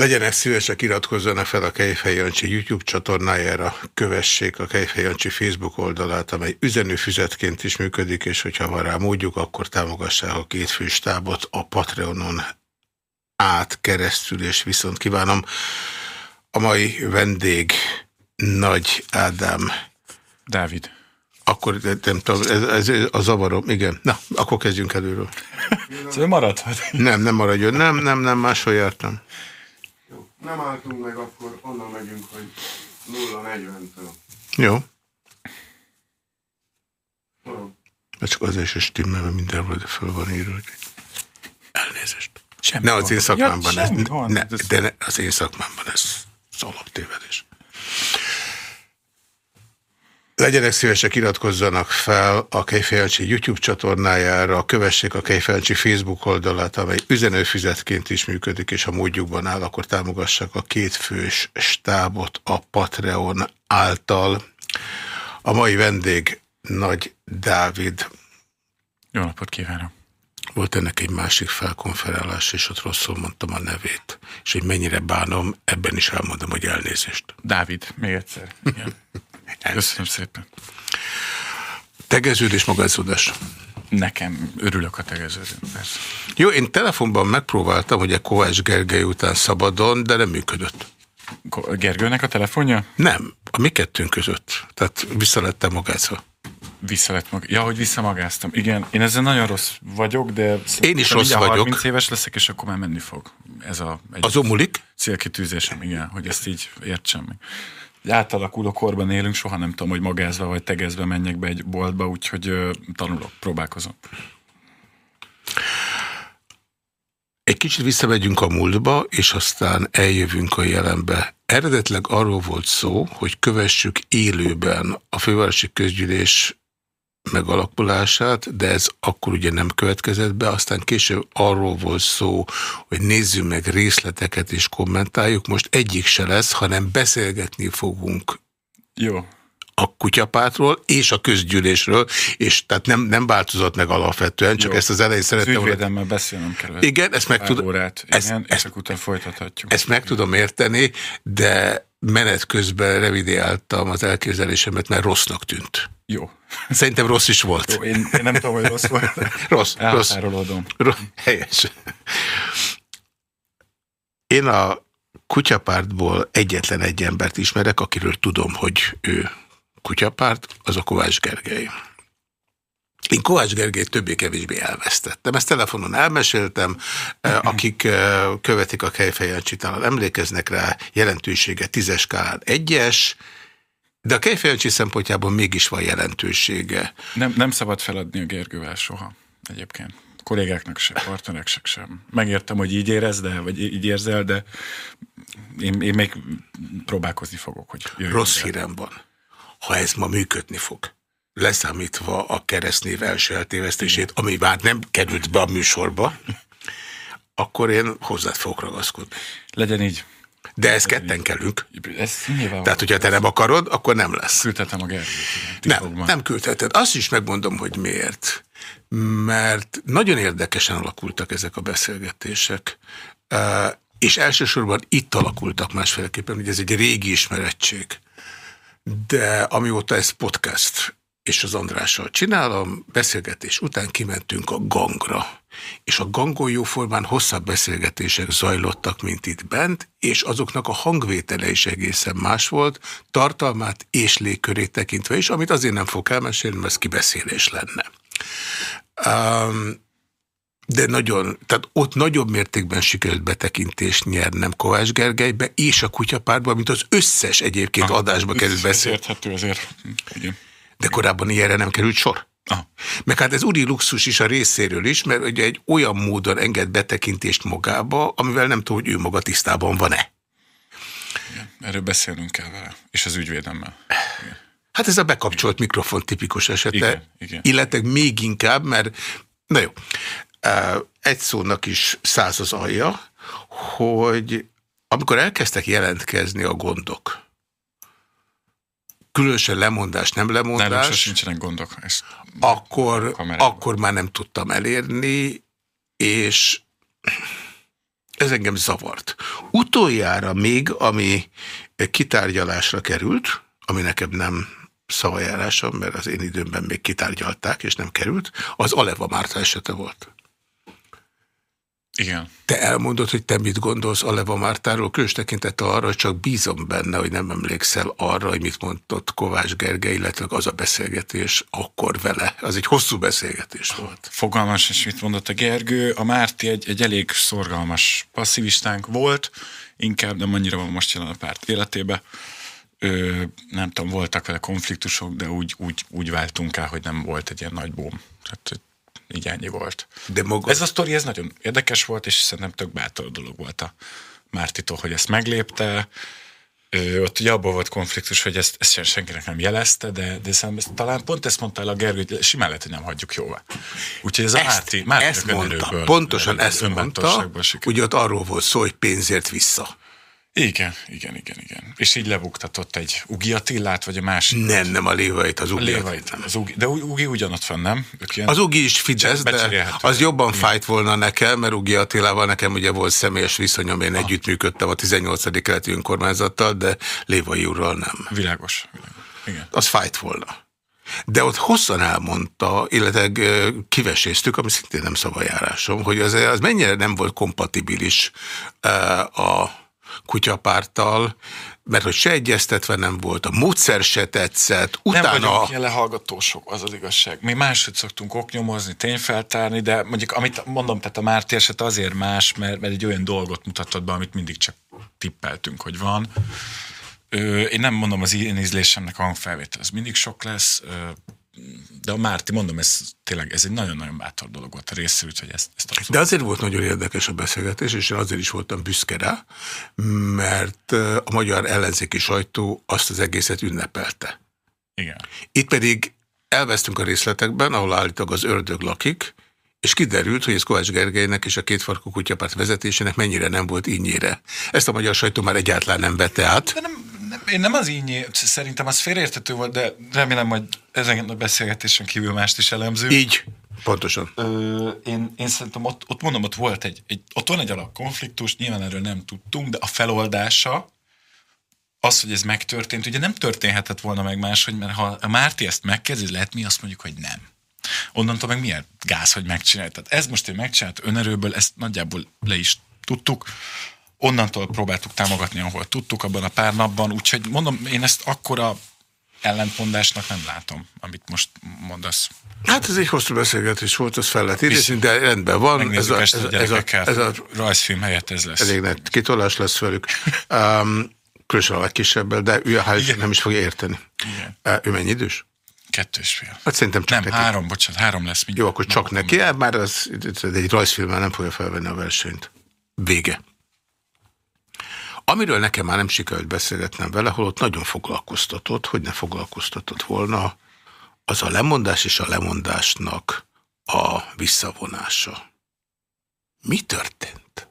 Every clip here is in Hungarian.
Legyenek szívesek, iratkozzanak fel a Kejfej Jancsi YouTube csatornájára, kövessék a Kejfej Jancsi Facebook oldalát, amely üzenőfüzetként is működik, és hogyha van rá módjuk, akkor támogassák a két főstábot a Patreonon át, keresztül, és viszont kívánom a mai vendég Nagy Ádám. Dávid. Akkor nem tudom, ez, ez a zavarom, igen. Na, akkor kezdjünk előről. Szóval maradhat. Nem, nem maradjon. Nem, nem, nem, máshol jártam. Jó. Nem álltunk meg, akkor onnan megyünk, hogy 0-40-től. Jó. De csak azért se stimmel, mert mindenhol de föl van írva, hogy elnézést. Semmi Ne az én szakmámban, Ja, ez, ne, de ne, az én szakmámban ez az alaptévedés. Legyenek szívesek, iratkozzanak fel a Kejfejancsi YouTube csatornájára, kövessék a Kejfejancsi Facebook oldalát, amely üzenőfizetként is működik, és ha módjukban áll, akkor támogassák a kétfős stábot a Patreon által. A mai vendég Nagy Dávid. Jó napot kívánok. Volt ennek egy másik felkonferálás, és ott rosszul mondtam a nevét. És hogy mennyire bánom, ebben is elmondom, hogy elnézést. Dávid, még egyszer. Igen. Köszönöm szépen. Tegeződés, magázódás. Nekem örülök a tegeződön, persze. Jó, én telefonban megpróbáltam, hogy a Kovács Gergely után szabadon, de nem működött. Gergőnek a telefonja? Nem, a mi kettőnk között. Tehát vissza lettem magázva. Vissza lett mag... Ja, hogy visszamagáztam. Igen, én ezzel nagyon rossz vagyok, de... Én is rossz vagyok. 30 éves leszek, és akkor már menni fog. Ez a egy Azon múlik? célkitűzésem, igen, hogy ezt így értsem meg. Átalakuló korban élünk, soha nem tudom, hogy magázva vagy tegezve menjek be egy boltba, úgyhogy ö, tanulok, próbálkozom. Egy kicsit visszamegyünk a múltba, és aztán eljövünk a jelenbe. Eredetleg arról volt szó, hogy kövessük élőben a fővárosi közgyűlés megalakulását, de ez akkor ugye nem következett be, aztán később arról volt szó, hogy nézzük meg részleteket és kommentáljuk. Most egyik se lesz, hanem beszélgetni fogunk Jó, a kutyapártról és a közgyűlésről, és tehát nem, nem változott meg alapvetően, csak Jó. ezt az elején szerettem volna. ügyvédemmel beszélnem kell. Igen, ezt meg tudom. órát, ezt- igen, ezt- és utána folytathatjuk. Ezt meg tudom érteni, de menet közben revidiáltam az elképzelésemet, mert rossznak tűnt. Jó. Szerintem rossz is volt. Jó, én, én nem tudom, hogy rossz volt. Rossz, rossz, rossz, helyes. Én a kutyapártból egyetlen egy embert ismerek, akiről tudom, hogy ő kutyapárt, az a Kovács Gergely. Én Kovács Gergely többé-kevésbé elvesztettem. Ezt telefonon elmeséltem, eh, akik eh, követik a Kejfejancsi talán emlékeznek rá, jelentősége tízes skálán egyes, de a Kejfejancsi szempontjából mégis van jelentősége. Nem, nem szabad feladni a Gergővel soha egyébként. Kollégáknak sem, partnereknek sem. Megértem, hogy így érez, de, vagy így érzel, de én, én még próbálkozni fogok, hogy Rossz be. hírem van. Ha ez ma működni fog, leszámítva a keresztnév első eltévesztését, ami már nem került be a műsorba, akkor én hozzád fogok ragaszkodni. Legyen így. De ezt ketten kellünk. Ez. Tehát, hogyha te nem akarod, akkor nem lesz. Küldhetem a Gergőt. Nem, nem küldheted. Azt is megmondom, hogy miért. Mert nagyon érdekesen alakultak ezek a beszélgetések. És elsősorban itt alakultak másféleképpen, hogy ez egy régi ismerettség. De amióta ez podcast, és az Andrással csinálom, beszélgetés után kimentünk a gangra. És a gangon jóformán hosszabb beszélgetések zajlottak, mint itt bent, és azoknak a hangvétele is egészen más volt, tartalmát és légkörét tekintve is, amit azért nem fog elmesélni, mert ez kibeszélés lenne. Um, de nagyon, tehát ott nagyobb mértékben sikerült betekintést nyernem Kovács Gergelybe és a kutyapártba, mint az összes egyébként adásba került Ez beszél. érthető azért. Igen. De korábban ilyenre nem került sor. Ah, Meg hát ez úri luxus is a részéről is, mert ugye egy olyan módon enged betekintést magába, amivel nem tudom, hogy ő maga tisztában van-e. igen. Erről beszélnünk kell vele. És az ügyvédemmel. Igen. Hát ez a bekapcsolt mikrofon tipikus esete. Igen, igen. Illetve még inkább, mert na jó, egy szónak is száz az alja, hogy amikor elkezdtek jelentkezni a gondok, különösen lemondás, nem lemondás, sosem nincsenek gondok. Ezt akkor, akkor már nem tudtam elérni, és ez engem zavart. Utoljára még, ami kitárgyalásra került, ami nekem nem szavajárásom, mert az én időmben még kitárgyalták, és nem került, az Aleva Márta esete volt. Igen. Te elmondod, hogy te mit gondolsz a Leva Mártáról, különös tekintettel arra, hogy csak bízom benne, hogy nem emlékszel arra, hogy mit mondott Kovács Gergely, illetve az a beszélgetés akkor vele. Az egy hosszú beszélgetés volt. Fogalmas, és mit mondott a Gergő. A Márti egy, egy elég szorgalmas passzivistánk volt, inkább nem annyira van most jelen a párt életébe. Ö, nem tudom, voltak vele konfliktusok, de úgy, úgy, úgy váltunk el, hogy nem volt egy ilyen nagy bóm. Tehát így ennyi volt. De maga... Ez a sztori, ez nagyon érdekes volt, és szerintem tök bátor dolog volt a Mártitól, hogy ezt meglépte. Ö, ott ugye abban volt konfliktus, hogy ezt, ezt senkinek nem jelezte, de, de szerintem talán pont ezt mondta el a Gergő, hogy simán lehet, hogy nem hagyjuk jóvá. Úgyhogy ez ezt, a Márti, Márti ezt mondta, pontosan ezt mondta, ugye ott arról volt szó, hogy pénzért vissza. Igen, igen, igen, igen. És így lebuktatott egy Ugi Attillát, vagy a másik? Nem, nem a Lévait, az Ugi. A Lévait, az Ugi, de Ugi ugyanott van, nem? ilyen az Ugi is Fidesz, de az jobban igen. fájt volna nekem, mert Ugi Attilával nekem ugye volt személyes viszonyom, én ah. együttműködtem a 18. keleti önkormányzattal, de Lévai úrral nem. Világos. világos. Igen. Az fájt volna. De ott hosszan elmondta, illetve kiveséztük, ami szintén nem szavajárásom, hogy az, az mennyire nem volt kompatibilis a kutyapárttal, mert hogy se egyeztetve nem volt, a módszer se tetszett, utána... Nem vagyunk ilyen lehallgatósok, az az igazság. Mi máshogy szoktunk oknyomozni, tényfeltárni, de mondjuk, amit mondom, tehát a Márti eset azért más, mert, mert egy olyan dolgot mutatott be, amit mindig csak tippeltünk, hogy van. Ö, én nem mondom, az én ízlésemnek a hangfelvétel, az mindig sok lesz, ö, de a Márti, mondom, ez tényleg ez egy nagyon-nagyon bátor dolog volt a részről, hogy ezt, ezt De azért volt nagyon érdekes a beszélgetés, és én azért is voltam büszke rá, mert a magyar ellenzéki sajtó azt az egészet ünnepelte. Igen. Itt pedig elvesztünk a részletekben, ahol állítólag az ördög lakik, és kiderült, hogy ez Kovács Gergelynek és a kétfarkú kutyapárt vezetésének mennyire nem volt ínyére. Ezt a magyar sajtó már egyáltalán nem vette át. De nem, én nem az így, szerintem az félreértető volt, de remélem, hogy ezen a beszélgetésen kívül mást is elemző. Így, pontosan. Ö, én, én szerintem ott, ott mondom, ott volt egy, egy, ott van egy alap konfliktus, nyilván erről nem tudtunk, de a feloldása, az, hogy ez megtörtént, ugye nem történhetett volna meg máshogy, mert ha a Márti ezt megkezdi, lehet mi azt mondjuk, hogy nem. Onnantól meg milyen gáz, hogy megcsinálta. Tehát ez most ő megcsinált önerőből, ezt nagyjából le is tudtuk onnantól próbáltuk támogatni, ahol tudtuk abban a pár napban, úgyhogy mondom, én ezt akkora ellentmondásnak nem látom, amit most mondasz. Hát ez egy hosszú beszélgetés volt, az fel lehet idézni, de rendben van. Ez a, ez, a, ez, a, ez a rajzfilm helyett ez lesz. Elég nagy kitolás lesz velük. Um, különösen a legkisebbel, de ő a ház nem is fogja érteni. Igen. Uh, ő mennyi idős? Kettő és fél. Hát szerintem csak Nem, neki. három, bocsánat, három lesz. Jó, akkor csak neki, hát már az, egy rajzfilmmel nem fogja felvenni a versenyt. Vége. Amiről nekem már nem sikerült beszélgetnem vele, holott nagyon foglalkoztatott, hogy ne foglalkoztatott volna, az a lemondás és a lemondásnak a visszavonása. Mi történt?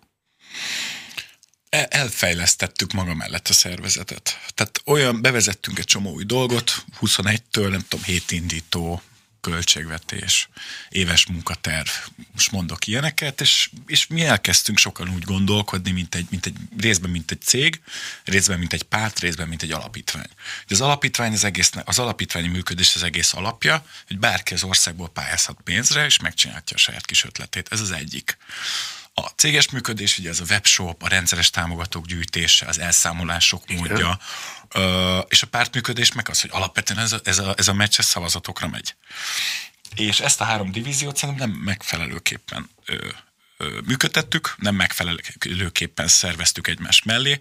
elfejlesztettük maga mellett a szervezetet. Tehát olyan, bevezettünk egy csomó új dolgot, 21-től, nem tudom, hétindító, költségvetés, éves munkaterv, most mondok ilyeneket, és, és mi elkezdtünk sokan úgy gondolkodni, mint egy, mint egy, részben mint egy cég, részben mint egy párt, részben mint egy alapítvány. Az alapítvány az, egész, az alapítványi működés az egész alapja, hogy bárki az országból pályázhat pénzre, és megcsinálja a saját kis ötletét. Ez az egyik. A céges működés, ugye ez a webshop, a rendszeres támogatók gyűjtése, az elszámolások módja, és a pártműködés meg az, hogy alapvetően ez a, ez a, ez a meccs szavazatokra megy. És ezt a három divíziót szerintem nem megfelelőképpen ö, ö, működtettük, nem megfelelőképpen szerveztük egymás mellé,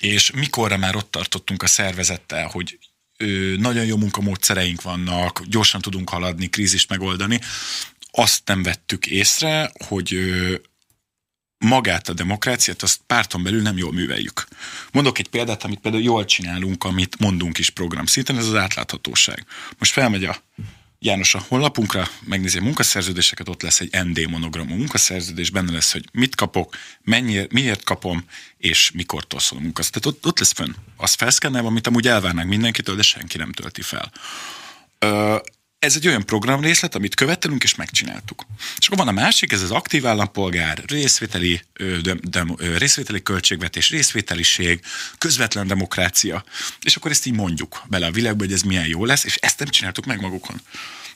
és mikorra már ott tartottunk a szervezettel, hogy ö, nagyon jó munkamódszereink vannak, gyorsan tudunk haladni, krízist megoldani, azt nem vettük észre, hogy magát a demokráciát, azt párton belül nem jól műveljük. Mondok egy példát, amit például jól csinálunk, amit mondunk is program szinten, ez az átláthatóság. Most felmegy a János a honlapunkra, megnézi a munkaszerződéseket, ott lesz egy ND monogramú munkaszerződés, benne lesz, hogy mit kapok, mennyi, miért kapom, és mikor szól a munkaszerződés. Tehát ott, ott lesz fönn. Az felszkennelve, amit amúgy elvárnánk mindenkitől, de senki nem tölti fel. Ö, ez egy olyan programrészlet, amit követelünk és megcsináltuk. És akkor van a másik, ez az aktív állampolgár, részvételi, de, de, részvételi költségvetés, részvételiség, közvetlen demokrácia. És akkor ezt így mondjuk bele a világba, hogy ez milyen jó lesz, és ezt nem csináltuk meg magukon.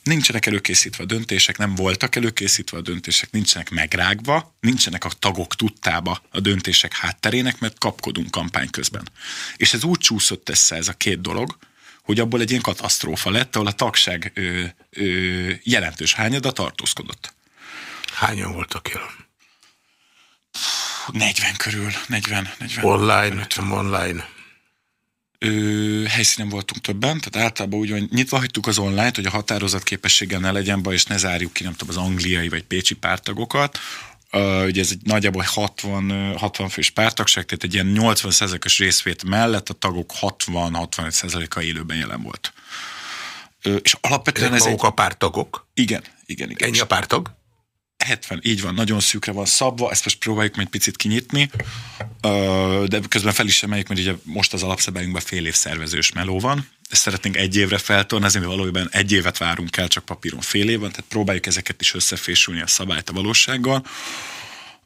Nincsenek előkészítve a döntések, nem voltak előkészítve a döntések, nincsenek megrágva, nincsenek a tagok tudtába a döntések hátterének, mert kapkodunk kampány közben. És ez úgy csúszott össze ez a két dolog, hogy abból egy ilyen katasztrófa lett, ahol a tagság ö, ö, jelentős hányada tartózkodott. Hányan voltak jelen? 40 körül, 40. 40 online, nem online. Ö, helyszínen voltunk többen, tehát általában úgy, hogy nyitva hagytuk az online-t, hogy a határozat képességgel ne legyen baj, és ne zárjuk ki, nem tudom, az angliai vagy pécsi pártagokat. Uh, ugye ez egy nagyjából 60, 60 fős pártagság, tehát egy ilyen 80 os részvét mellett a tagok 60-65 a élőben jelen volt. Uh, és alapvetően Ezek ez egy... a pártagok? Igen, igen, igen. Ennyi a pártag? 70, így van, nagyon szűkre van szabva, ezt most próbáljuk majd picit kinyitni, de közben fel is emeljük, mert ugye most az alapszabályunkban fél év szervezős meló van, ezt szeretnénk egy évre feltorni, azért valójában egy évet várunk el, csak papíron fél év van, tehát próbáljuk ezeket is összefésülni a szabályt a valósággal.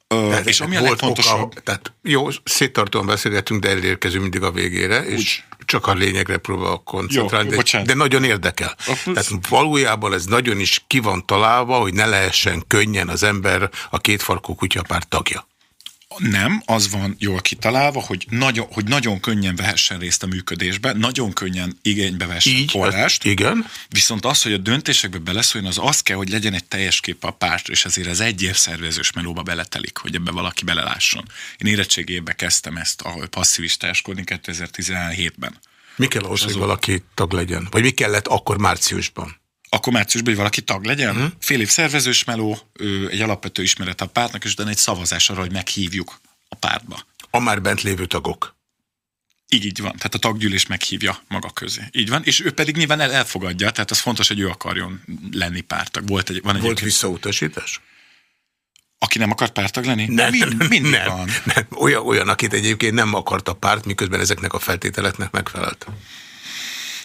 Tehát és ami a legfontosabb... Oka, tehát jó, széttartóan beszélgetünk, de elérkezünk mindig a végére, és Úgy. csak a lényegre próbálok koncentrálni, jó, de, de nagyon érdekel. A tehát valójában ez nagyon is ki van találva, hogy ne lehessen könnyen az ember a kétfarkú kutyapárt tagja. Nem, az van jól kitalálva, hogy nagyon, hogy nagyon könnyen vehessen részt a működésbe, nagyon könnyen igénybe vehessen Így, forrást. Az, igen. Viszont az, hogy a döntésekbe beleszóljon, az az kell, hogy legyen egy teljes kép a párt, és ezért az egy év szervezős melóba beletelik, hogy ebbe valaki belelásson. Én érettségébe kezdtem ezt, ahol passzivistáskodni 2017-ben. Mi kell ahhoz, hogy valaki tag legyen? Vagy mi kellett akkor márciusban? Akkor márciusban, hogy valaki tag legyen. Uh-huh. Fél év szervezős meló, egy alapvető ismeret a pártnak, és utána egy szavazás arra, hogy meghívjuk a pártba. A már bent lévő tagok. Így, így van, tehát a taggyűlés meghívja maga közé. Így van, és ő pedig nyilván el, elfogadja, tehát az fontos, hogy ő akarjon lenni pártag. Volt, egy, van egy Volt visszautasítás? Aki nem akart pártag lenni? Nem, Mind, mindig nem, van. Nem. Olyan, olyan, akit egyébként nem akart a párt, miközben ezeknek a feltételeknek megfelelt.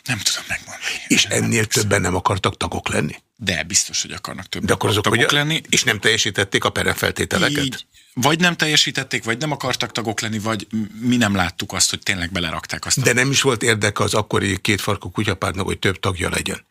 Nem tudom megmondani. És ennél nem többen nem akartak tagok lenni? De biztos, hogy akarnak többen De akkor azok tagok hogy, lenni. És nem teljesítették a peremfeltételeket? Így, vagy nem teljesítették, vagy nem akartak tagok lenni, vagy mi nem láttuk azt, hogy tényleg belerakták azt. De nem is volt érdeke az akkori kétfarkú kutyapártnak, hogy több tagja legyen.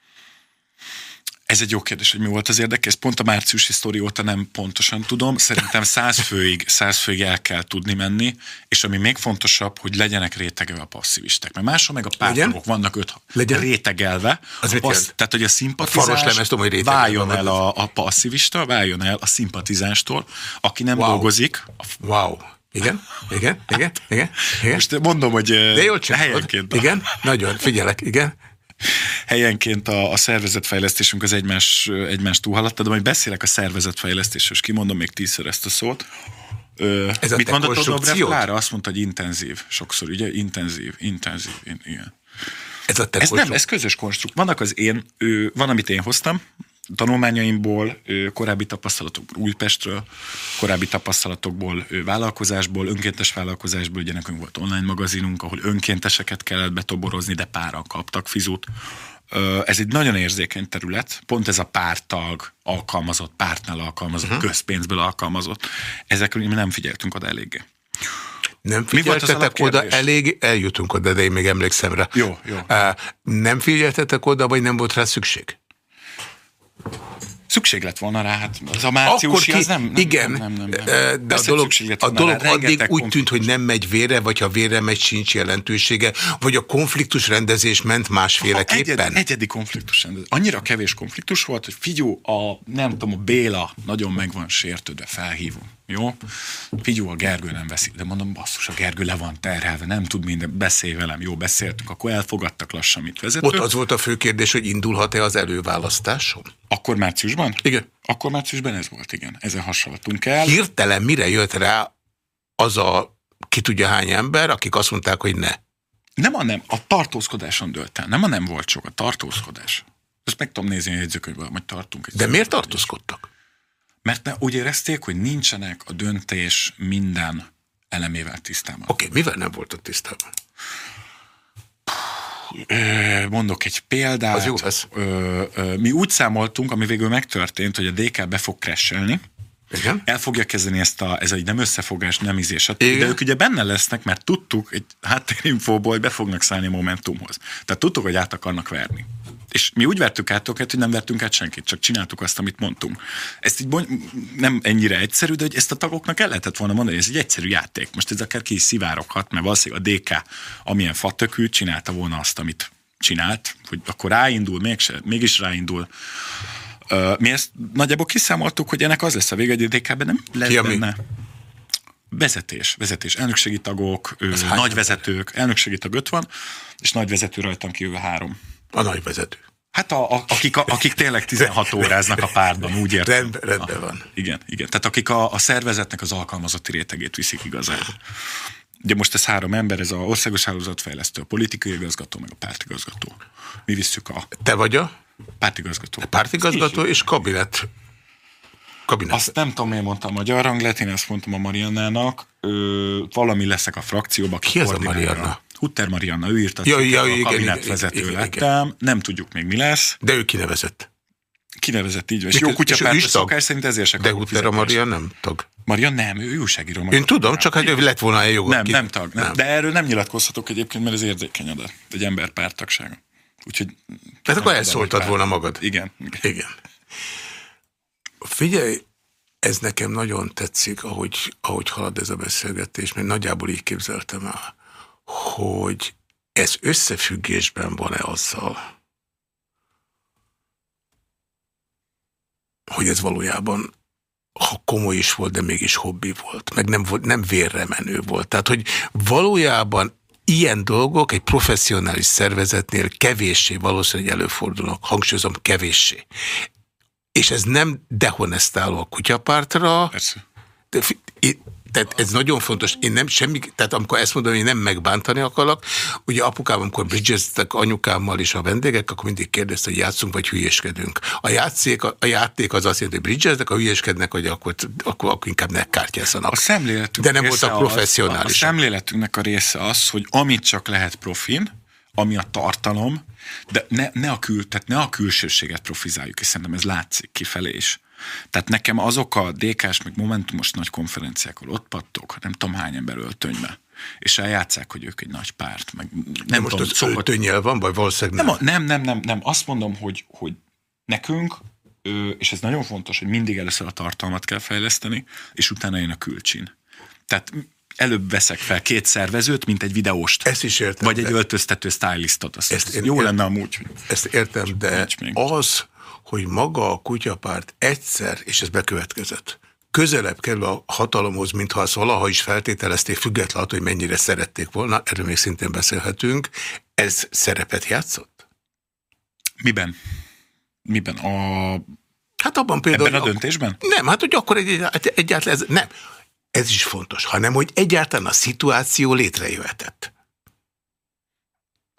Ez egy jó kérdés, hogy mi volt az érdeke. Ez pont a márciusi sztori óta nem pontosan tudom. Szerintem száz főig, száz főig el kell tudni menni, és ami még fontosabb, hogy legyenek rétegelve a passzívisták. Mert máshol meg a pártagok vannak öt Legyen? rétegelve. Az mit passz, tehát, hogy a szimpatizás lemez, tudom, hogy váljon el a, a passzivista, váljon el a szimpatizástól, aki nem wow. dolgozik. Wow. Igen, igen, igen, igen, igen. Most mondom, hogy De jól helyenként. Igen, nagyon, figyelek, igen helyenként a, a szervezetfejlesztésünk az egymás, egymás túlhaladta, de majd beszélek a szervezetfejlesztésről, és kimondom még tízszer ezt a szót. Ö, Ez mit mondott Dobrev Klára? Azt mondta, hogy intenzív. Sokszor, ugye? Intenzív, intenzív, igen. Ez, a ez nem, ez közös konstrukt. Vannak az én, ő, van, amit én hoztam, tanulmányaimból, korábbi tapasztalatokból Újpestről, korábbi tapasztalatokból vállalkozásból, önkéntes vállalkozásból, ugye nekünk volt online magazinunk, ahol önkénteseket kellett betoborozni, de páran kaptak fizut. Ez egy nagyon érzékeny terület, pont ez a pártag, alkalmazott, pártnál alkalmazott, uh-huh. közpénzből alkalmazott. Ezekről mi nem figyeltünk oda eléggé. Nem figyeltetek oda elég, eljutunk oda, de én még emlékszem rá. Jó, jó. Nem figyeltetek oda, vagy nem volt rá szükség? Thank you. Szükség lett volna rá, hát az a márciusi, ki, az nem, nem, igen, nem, nem, nem, nem. de a dolog, a dolog rá, addig úgy tűnt, hogy nem megy vére, vagy ha vére megy, sincs jelentősége, vagy a konfliktus rendezés ment másféleképpen? Egyedi, egyedi konfliktus rendezés. Annyira kevés konfliktus volt, hogy figyú, a, nem tudom, a Béla nagyon meg van sértődve, felhívom. Jó? Figyú, a Gergő nem veszi. De mondom, basszus, a Gergő le van terhelve, nem tud minden, beszélj velem, jó, beszéltünk, akkor elfogadtak lassan, mit vezető. Ott az volt a fő kérdés, hogy indulhat-e az előválasztáson? Akkor márciusban? Igen. Akkor márciusban ez volt, igen. Ezen hasonlatunk el. Hirtelen mire jött rá az a ki tudja hány ember, akik azt mondták, hogy ne? Nem a nem, a tartózkodáson dölt el. Nem a nem volt sok, a tartózkodás. Ezt meg tudom nézni a jegyzőkönyvben, hogy tartunk. Egy De miért tartózkodtak? Mert ne, úgy érezték, hogy nincsenek a döntés minden elemével tisztában. Oké, okay, mivel nem voltak tisztában? Mondok egy példát. Az jó lesz. Mi úgy számoltunk, ami végül megtörtént, hogy a DK be fog crashelni, Igen? el fogja kezdeni ezt a, ez egy nem összefogás, nem izés. Igen. de ők ugye benne lesznek, mert tudtuk egy háttérinfóból, hogy be fognak szállni a Momentumhoz. Tehát tudtuk, hogy át akarnak verni. És mi úgy vertük át őket, hogy nem vertünk át senkit, csak csináltuk azt, amit mondtunk. Ezt így mond, nem ennyire egyszerű, de hogy ezt a tagoknak el lehetett volna mondani, ez egy egyszerű játék. Most ez akár ki is szivároghat, mert valószínűleg a DK, amilyen fatökű, csinálta volna azt, amit csinált, hogy akkor ráindul, mégse, mégis ráindul. Mi ezt nagyjából kiszámoltuk, hogy ennek az lesz a vége, hogy a DK-ben nem lesz Ki benne. Vezetés, vezetés, elnökségi tagok, hány nagy vezetők, elnökségi tag öt van, és nagy vezető rajtam kívül három. A nagy vezető. Hát a, a, akik, a, akik tényleg 16 óráznak a pártban, úgy értem. Rendben, rendben van. Igen, igen. Tehát akik a, a szervezetnek az alkalmazotti rétegét viszik igazán. Ugye most ez három ember, ez a országos hálózatfejlesztő, a politikai igazgató, meg a pártigazgató. Mi visszük a Te vagy a pártigazgató. pártigazgató és kabinet. Kabinet. Azt nem tudom, miért mondtam a magyar ranglet, én azt mondtam a Mariannának, ö, valami leszek a frakcióba. aki Ki az a. Marianna? Hutter Marianna, ő írta, Ja, ja, a kabinetvezető igen, igen, lettem, nem tudjuk még mi lesz, De ő kinevezett. kinevezett így. És jó ő- ő kutyapárt szokás szerint ezért se De Hutter a. Maria nem tag. Marian nem, ő újságíró. Én tudom, csak hogy lett volna egy joga. Nem, ki- nem tag. Nem. De erről nem nyilatkozhatok egyébként, mert ez érzékeny adat. Egy ember pártagsága. Úgyhogy... Tehát akkor elszóltad volna magad. Igen. igen. Igen. Figyelj, ez nekem nagyon tetszik, ahogy, ahogy halad ez a beszélgetés, mert nagyjából így képzeltem el, hogy ez összefüggésben van-e azzal, hogy ez valójában ha komoly is volt, de mégis hobbi volt, meg nem, volt, nem vérre menő volt. Tehát, hogy valójában ilyen dolgok egy professzionális szervezetnél kevéssé valószínűleg előfordulnak, hangsúlyozom, kevéssé. És ez nem dehonestáló a kutyapártra, Persze. de tehát ez nagyon fontos. Én nem semmi, tehát amikor ezt mondom, én nem megbántani akarok, ugye apukám, amikor bridgeztek anyukámmal és a vendégek, akkor mindig kérdezte, hogy játszunk vagy hülyéskedünk. A, játszék, a játék az azt jelenti, hogy bridgeznek, a hülyéskednek, hogy akkor, akkor, akkor inkább ne kártyázzanak. A szemléletünk De nem voltak az- professzionálisak. A szemléletünknek a része az, hogy amit csak lehet profin, ami a tartalom, de ne, ne, a, kül, tehát ne a külsőséget profizáljuk, és szerintem ez látszik kifelé is. Tehát nekem azok a DK-s, meg Momentumos nagy konferenciákon ott pattok, nem tudom hány ember öltönybe, és eljátszák, hogy ők egy nagy párt, meg nem Nem most tudom, az szokott- öltönnyel van, vagy valószínűleg nem. nem, nem, nem, nem. Azt mondom, hogy, hogy nekünk, és ez nagyon fontos, hogy mindig először a tartalmat kell fejleszteni, és utána jön a külcsin. Tehát előbb veszek fel két szervezőt, mint egy videóst. Ezt is értem, Vagy egy de- öltöztető stylistot. Azt, Ezt én jó ért- lenne amúgy. hogy- Ezt értem, de az, hogy maga a kutyapárt egyszer, és ez bekövetkezett, közelebb kerül a hatalomhoz, mintha azt valaha is feltételezték, függetlenül, hogy mennyire szerették volna, erről még szintén beszélhetünk, ez szerepet játszott? Miben? Miben? A, Hát abban például... ebben a döntésben? Nem, hát hogy akkor egy, egy, egyáltalán ez... Nem, ez is fontos, hanem hogy egyáltalán a szituáció létrejöhetett.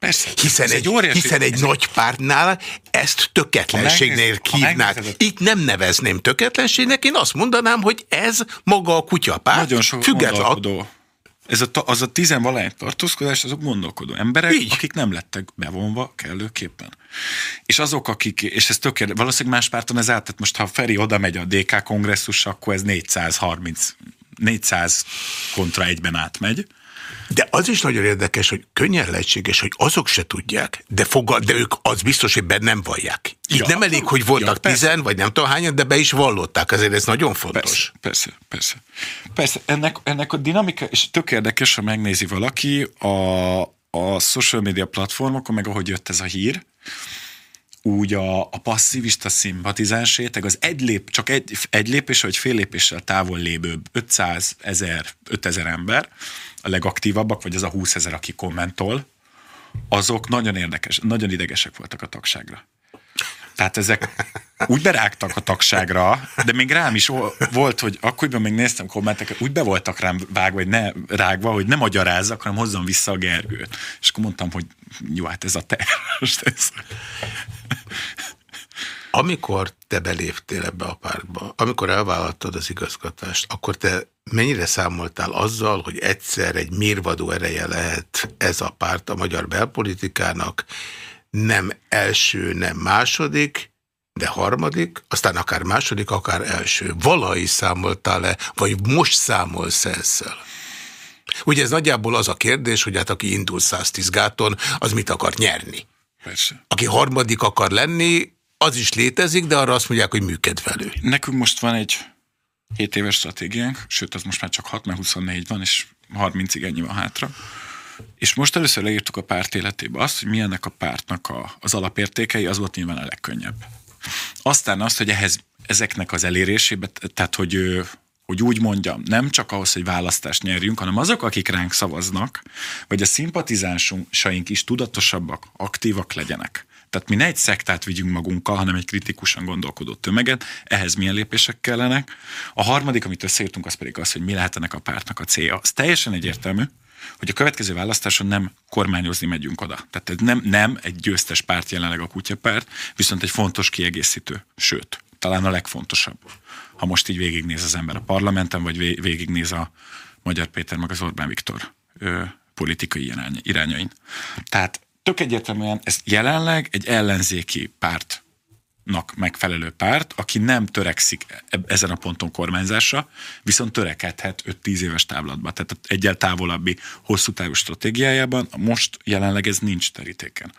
Persze. Hiszen egy, óriási- hiszen egy nagy pártnál ezt töketlenségnél ha hívnák. Itt nem nevezném töketlenségnek, én azt mondanám, hogy ez maga a kutyapárt. Nagyon sok független. Ez a, az a tizenvalány tartózkodás, azok gondolkodó emberek, Így. Akik nem lettek bevonva kellőképpen. És azok, akik, és ez tökéletes, valószínűleg más párton ez át, tehát most ha Feri oda megy a DK kongresszus, akkor ez 430, 400 kontra egyben átmegy. De az is nagyon érdekes, hogy könnyen lehetséges, hogy azok se tudják, de, fogad, de ők az biztos, hogy be nem vallják. Itt Ja, nem elég, hogy voltak ja, persze. tizen, vagy nem tudom hányan, de be is vallották, azért ez nagyon fontos. Persze, persze, persze. Persze, ennek, ennek a dinamika, és tök érdekes, ha megnézi valaki a, a social media platformokon, meg ahogy jött ez a hír, úgy a, a passzivista szimpatizáns réteg az egy lép, csak egy, egy lépés vagy fél lépéssel távol lévőbb 500 ezer, 5000 ember, a legaktívabbak, vagy az a 20 ezer, aki kommentol, azok nagyon érdekes, nagyon idegesek voltak a tagságra. Tehát ezek úgy berágtak a tagságra, de még rám is vo- volt, hogy akkoriban még néztem kommenteket, úgy be voltak rám vágva, vagy ne rágva, hogy ne magyarázzak, hanem hozzam vissza a Gergőt. És akkor mondtam, hogy jó, hát ez a te. Amikor te beléptél ebbe a pártba, amikor elvállaltad az igazgatást, akkor te mennyire számoltál azzal, hogy egyszer egy mérvadó ereje lehet ez a párt a magyar belpolitikának, nem első, nem második, de harmadik, aztán akár második, akár első. Valahi számoltál-e, vagy most számolsz ezzel? Ugye ez nagyjából az a kérdés, hogy hát aki indul 110 gáton, az mit akar nyerni? Persze. Aki harmadik akar lenni, az is létezik, de arra azt mondják, hogy műkedvelő. Nekünk most van egy 7 éves stratégiánk, sőt, az most már csak 6, mert 24 van, és 30-ig ennyi van hátra. És most először leírtuk a párt életébe azt, hogy milyennek a pártnak a, az alapértékei, az volt nyilván a legkönnyebb. Aztán azt, hogy ehhez ezeknek az elérésébe, tehát hogy, hogy úgy mondjam, nem csak ahhoz, hogy választást nyerjünk, hanem azok, akik ránk szavaznak, vagy a szimpatizánsaink is tudatosabbak, aktívak legyenek. Tehát mi ne egy szektát vigyünk magunkkal, hanem egy kritikusan gondolkodó tömeget, ehhez milyen lépések kellenek. A harmadik, amit összeírtunk, az pedig az, hogy mi lehet ennek a pártnak a célja. Az teljesen egyértelmű, hogy a következő választáson nem kormányozni megyünk oda. Tehát nem, nem egy győztes párt jelenleg a kutyapárt, viszont egy fontos kiegészítő. Sőt, talán a legfontosabb. Ha most így végignéz az ember a parlamenten, vagy végignéz a Magyar Péter meg az Orbán Viktor ö, politikai irány, irányain. Tehát tök egyértelműen ez jelenleg egy ellenzéki párt megfelelő párt, aki nem törekszik ezen a ponton kormányzásra, viszont törekedhet 5-10 éves távlatba. Tehát egyel távolabbi, hosszú távú stratégiájában most jelenleg ez nincs terítéken.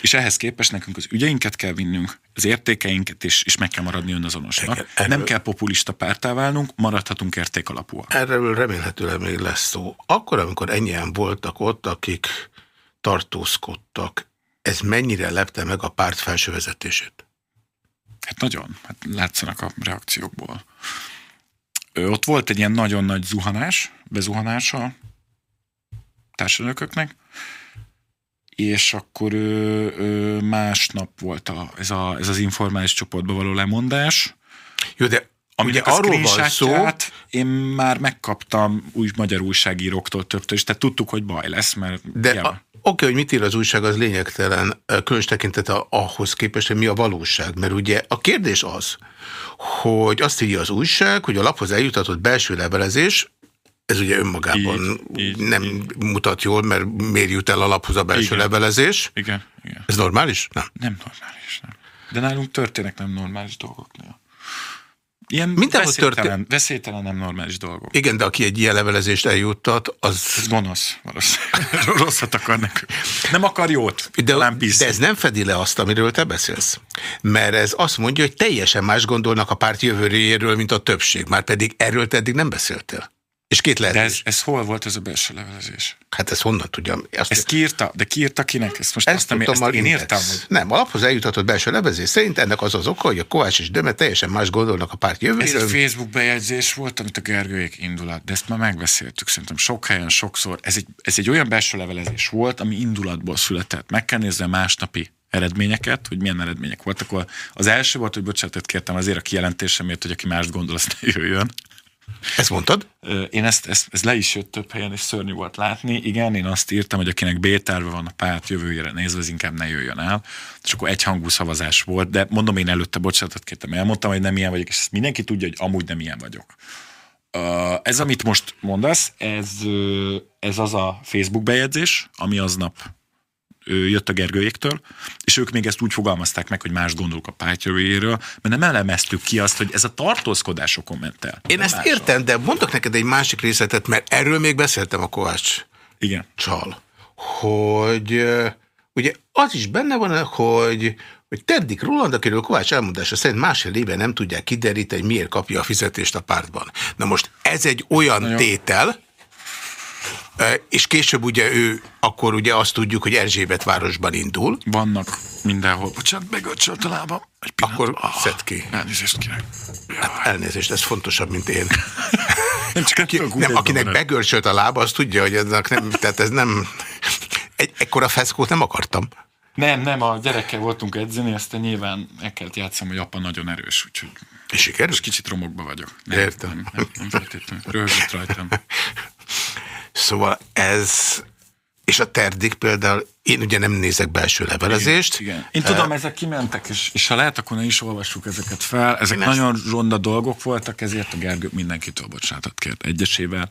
És ehhez képest nekünk az ügyeinket kell vinnünk, az értékeinket is, és meg kell maradni önazonosnak. Erről, nem kell populista pártá válnunk, maradhatunk értékalapúak. Erről remélhetőleg még lesz szó. Akkor, amikor ennyien voltak ott, akik tartózkodtak, ez mennyire lepte meg a párt felső vezetését? Hát nagyon, hát látszanak a reakciókból. Ö, ott volt egy ilyen nagyon nagy zuhanás, bezuhanása a társadalököknek, és akkor ö, ö, másnap volt a, ez, a, ez az informális csoportba való lemondás. Jó, de Ugye arról van szó, én már megkaptam új magyar újságíróktól többtől, és tehát tudtuk, hogy baj lesz, mert... De a, Oké, hogy mit ír az újság, az lényegtelen, különös tekintete ahhoz képest, hogy mi a valóság. Mert ugye a kérdés az, hogy azt írja az újság, hogy a laphoz eljutatott belső levelezés, ez ugye önmagában így, így, nem így. mutat jól, mert miért jut el a laphoz a belső igen. levelezés? Igen, igen. Ez normális? Nem. Nem normális, nem. De nálunk történnek nem normális dolgok. Ilyen Mindenhol veszélytelen, történ... veszélytelen, nem normális dolgok. Igen, de aki egy ilyen levelezést eljuttat, az... Ez gonosz, valószínűleg. Rosszat akar nekünk. Nem akar jót, de, de ez nem fedi le azt, amiről te beszélsz. Mert ez azt mondja, hogy teljesen más gondolnak a párt jövőjéről, mint a többség. Már pedig erről te eddig nem beszéltél. És két lehet. De ez, ez hol volt ez a belső levelezés? Hát ez honnan tudjam? Azt ezt kiírta, de kiírta kinek? Ezt most ezt azt tudom, ezt én írtam. Hogy... Nem, alaphoz eljutatott belső levelezés szerint ennek az az oka, hogy a Kovács és Döme teljesen más gondolnak a párt jövőjéről. Ez egy Facebook bejegyzés volt, amit a Gergőjék indulat, de ezt már megbeszéltük szerintem sok helyen, sokszor. Ez egy, ez egy olyan belső levelezés volt, ami indulatból született. Meg kell nézni a másnapi eredményeket, hogy milyen eredmények voltak. Az első volt, hogy bocsánatot kértem azért a kijelentésemért, hogy aki mást gondol, azt ne jöjjön. Ezt mondtad? Én ezt, ezt, ez le is jött több helyen, és szörnyű volt látni. Igen, én azt írtam, hogy akinek B-terve van a párt jövőjére nézve, az inkább ne jöjjön el. És akkor egyhangú szavazás volt, de mondom, én előtte bocsánatot kértem, elmondtam, hogy nem ilyen vagyok, és ezt mindenki tudja, hogy amúgy nem ilyen vagyok. Ez, amit most mondasz, ez, ez az a Facebook bejegyzés, ami aznap jött a Gergőjéktől, és ők még ezt úgy fogalmazták meg, hogy más gondolok a pártjövőjéről, mert nem elemeztük ki azt, hogy ez a tartózkodásokon ment el. Én ezt másra. értem, de mondok neked egy másik részletet, mert erről még beszéltem a Kovács Igen. csal, hogy ugye az is benne van, hogy hogy Teddik Roland, akiről Kovács elmondása szerint másfél éve nem tudják kideríteni, hogy miért kapja a fizetést a pártban. Na most ez egy olyan Na tétel, és később ugye ő, akkor ugye azt tudjuk, hogy Erzsébet városban indul. Vannak mindenhol. Bocsánat, megölcsölt a lába. Egy pillanat. Akkor ah, szed ki. Elnézést kérek. Hát elnézést, ez fontosabb, mint én. nem csak Aki, nem, akinek begörcsölt a lába, az tudja, hogy ennek nem, tehát ez nem, egy, ekkora feszkót nem akartam. Nem, nem, a gyerekkel voltunk edzeni, aztán nyilván el kellett játszani, hogy apa nagyon erős, úgyhogy és sikerült? kicsit romokba vagyok. Nem, Értem. Nem, nem, nem feltétlenül. Röhögött rajtam. Szóval ez, és a terdik például Én ugye nem nézek belső levelezést. Igen. igen. Én tudom, ezek kimentek, és, és ha lehet, akkor ne is olvassuk ezeket fel. Ezek Én nagyon ezt... ronda dolgok voltak, ezért a Gergő mindenkitől bocsánatot kért egyesével,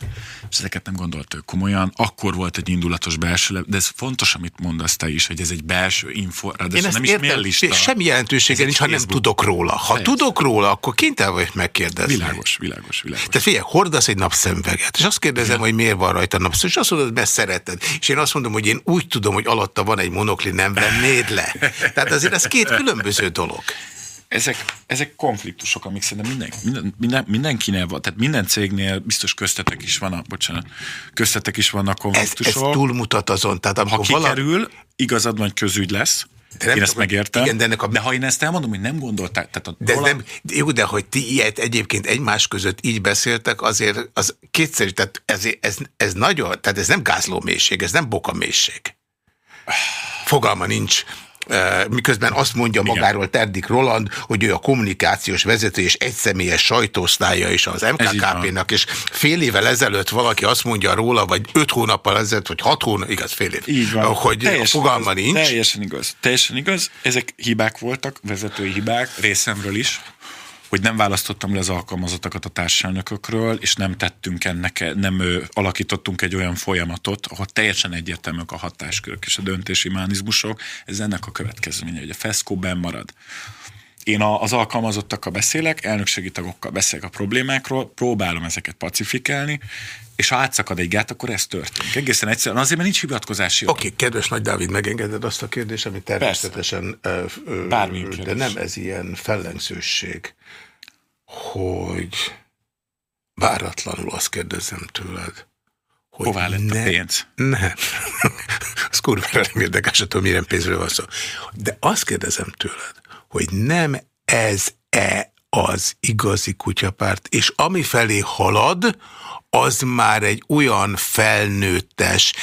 és ezeket nem gondolt ő komolyan. Akkor volt egy indulatos belső levelezés, de ez fontos, amit mondasz te is, hogy ez egy belső info, de Én ezt nem értem, is lista. semmi jelentősége nincs, ha nem tudok róla. Ha Persze. tudok róla, akkor kénytelen vagyok megkérdezni. Világos, világos, világos. Tehát figyelj, hordasz egy napszemüveget, és azt kérdezem, Igen. hogy miért van rajta napszemüveg, és azt mondod, mert szereted. És én azt mondom, hogy én úgy tudom, hogy alatta van egy monokli, nem vennéd le. Tehát azért ez két különböző dolog. Ezek, ezek konfliktusok, amik szerintem minden, minden, minden, mindenkinél van, tehát minden cégnél biztos köztetek is van, bocsánat, köztetek is vannak konfliktusok. Ez, ez túlmutat azon. Tehát ha kikerül, vala... igazad van, közügy lesz, de nem én ezt megértem. Igen, de, ennek a... de ha én ezt elmondom, hogy nem gondolták, tehát a de, rolam... nem, jó, de hogy ti ilyet egyébként egymás között így beszéltek, azért az kétszer, tehát ez, ez, ez nagyon, tehát ez nem gázló mélység, ez nem boka mélység. Fogalma nincs miközben azt mondja magáról Terdik Roland, hogy ő a kommunikációs vezető és egyszemélyes sajtóosztálya is az MKKP-nak, és fél évvel ezelőtt valaki azt mondja róla, vagy öt hónappal ezelőtt, vagy hat hónap, igaz, fél év, Így van. hogy teljesen fogalma igaz, nincs. Teljesen igaz. Teljesen igaz. Ezek hibák voltak, vezetői hibák, részemről is hogy nem választottam le az alkalmazottakat a társelnökökről, és nem tettünk ennek, nem alakítottunk egy olyan folyamatot, ahol teljesen egyértelműek a hatáskörök és a döntési mechanizmusok. Ez ennek a következménye, hogy a FESCO benn marad. Én az alkalmazottakkal beszélek, elnökségi tagokkal beszélek a problémákról, próbálom ezeket pacifikálni, és ha átszakad egy gát, akkor ez történik. Egészen egyszerűen azért, mert nincs hivatkozási Oké, okay, kedves Nagy Dávid, megengeded azt a kérdést, ami természetesen, Persze. de nem ez ilyen fellengzősség hogy váratlanul azt kérdezem tőled, hogy Hová lett ne, a pénz? Nem. az kurva nem érdekes, hogy milyen pénzről van szó. De azt kérdezem tőled, hogy nem ez-e az igazi kutyapárt, és ami felé halad, az már egy olyan felnőttes,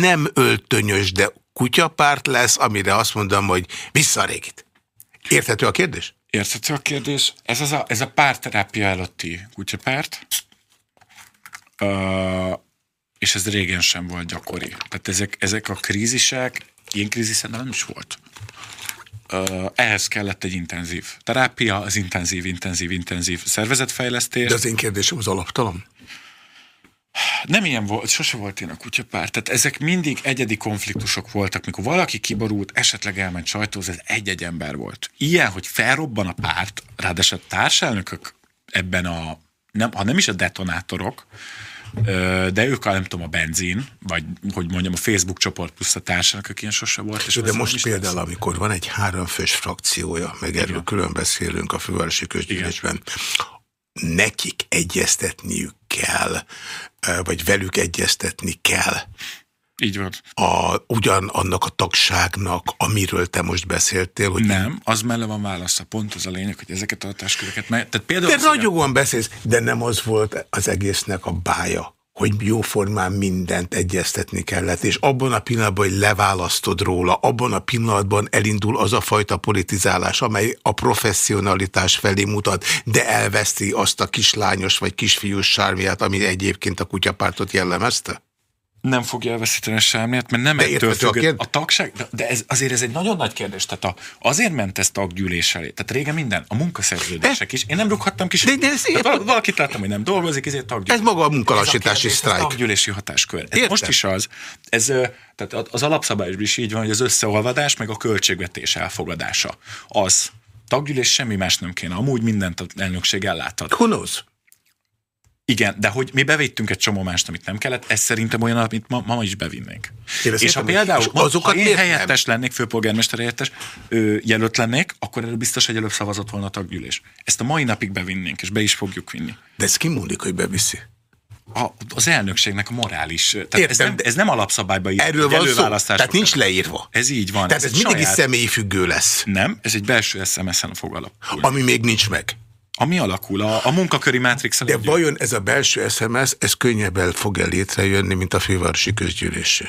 nem öltönyös, de kutyapárt lesz, amire azt mondom, hogy vissza a régit. Érthető a kérdés? Érthető a kérdés? Ez, az a, ez a párterápia előtti kutyapárt, uh, és ez régen sem volt gyakori. Tehát ezek, ezek a krízisek, ilyen krízis nem is volt. Uh, ehhez kellett egy intenzív terápia, az intenzív, intenzív, intenzív szervezetfejlesztés. De az én kérdésem az alaptalan? Nem ilyen volt, sose volt én a kutyapár. Tehát ezek mindig egyedi konfliktusok voltak, mikor valaki kiborult, esetleg elment sajtóz, ez egy-egy ember volt. Ilyen, hogy felrobban a párt, ráadásul társelnökök ebben a, nem, ha nem is a detonátorok, de ők a, nem tudom, a benzin, vagy hogy mondjam, a Facebook csoport plusz a társadalmak, ilyen sose volt. És de most például, lesz. amikor van egy háromfős frakciója, meg erről külön beszélünk a fővárosi közgyűlésben, nekik egyeztetniük kell, vagy velük egyeztetni kell. Így van. A, ugyan annak a tagságnak, amiről te most beszéltél. Hogy nem, az melle van válasza. Pont az a lényeg, hogy ezeket a hatásköröket... Tehát például te ragyogóan beszélsz, de nem az volt az egésznek a bája, hogy jóformán mindent egyeztetni kellett, és abban a pillanatban, hogy leválasztod róla, abban a pillanatban elindul az a fajta politizálás, amely a professzionalitás felé mutat, de elveszti azt a kislányos vagy kisfiús sármiát, ami egyébként a kutyapártot jellemezte? Nem fogja elveszíteni sámját, mert nem de ettől függ. A, a tagság, de, ez, azért ez egy nagyon nagy kérdés. Tehát a, azért ment ez taggyűlés elé. Tehát régen minden, a munkaszerződések is. Én nem rúghattam ki. De, de ez val valakit láttam, hogy nem dolgozik, ezért taggyűlés. Ez maga a munkalassítási sztrájk. Ez taggyűlési hatáskör. Ez most is az. Ez, tehát az alapszabályos is így van, hogy az összeolvadás meg a költségvetés elfogadása. Az taggyűlés semmi más nem kéne. Amúgy mindent a elnökség elláthat. Who knows? Igen, de hogy mi bevittünk egy csomó mást, amit nem kellett, ez szerintem olyan, amit ma, ma is bevinnénk. Én és ha például, és azokat ha én helyettes nem? lennék, főpolgármester helyettes, ö, jelölt lennék, akkor erről biztos, hogy előbb szavazott volna a taggyűlés. Ezt a mai napig bevinnénk, és be is fogjuk vinni. De ez kimúlik, hogy beviszi? A, az elnökségnek a morális. Tehát ez, nem, ez nem alapszabályban írt. Erről van szó. Tehát nincs leírva. Ez így van. Tehát ez, ez mindig saját... személyi függő lesz. Nem, ez egy belső SMS-en fog alapulni. Ami még nincs meg. Ami alakul, a, a munkaköri mátrix. De vajon ez a belső SMS, ez könnyebben fog el létrejönni, mint a fővárosi közgyűlésé?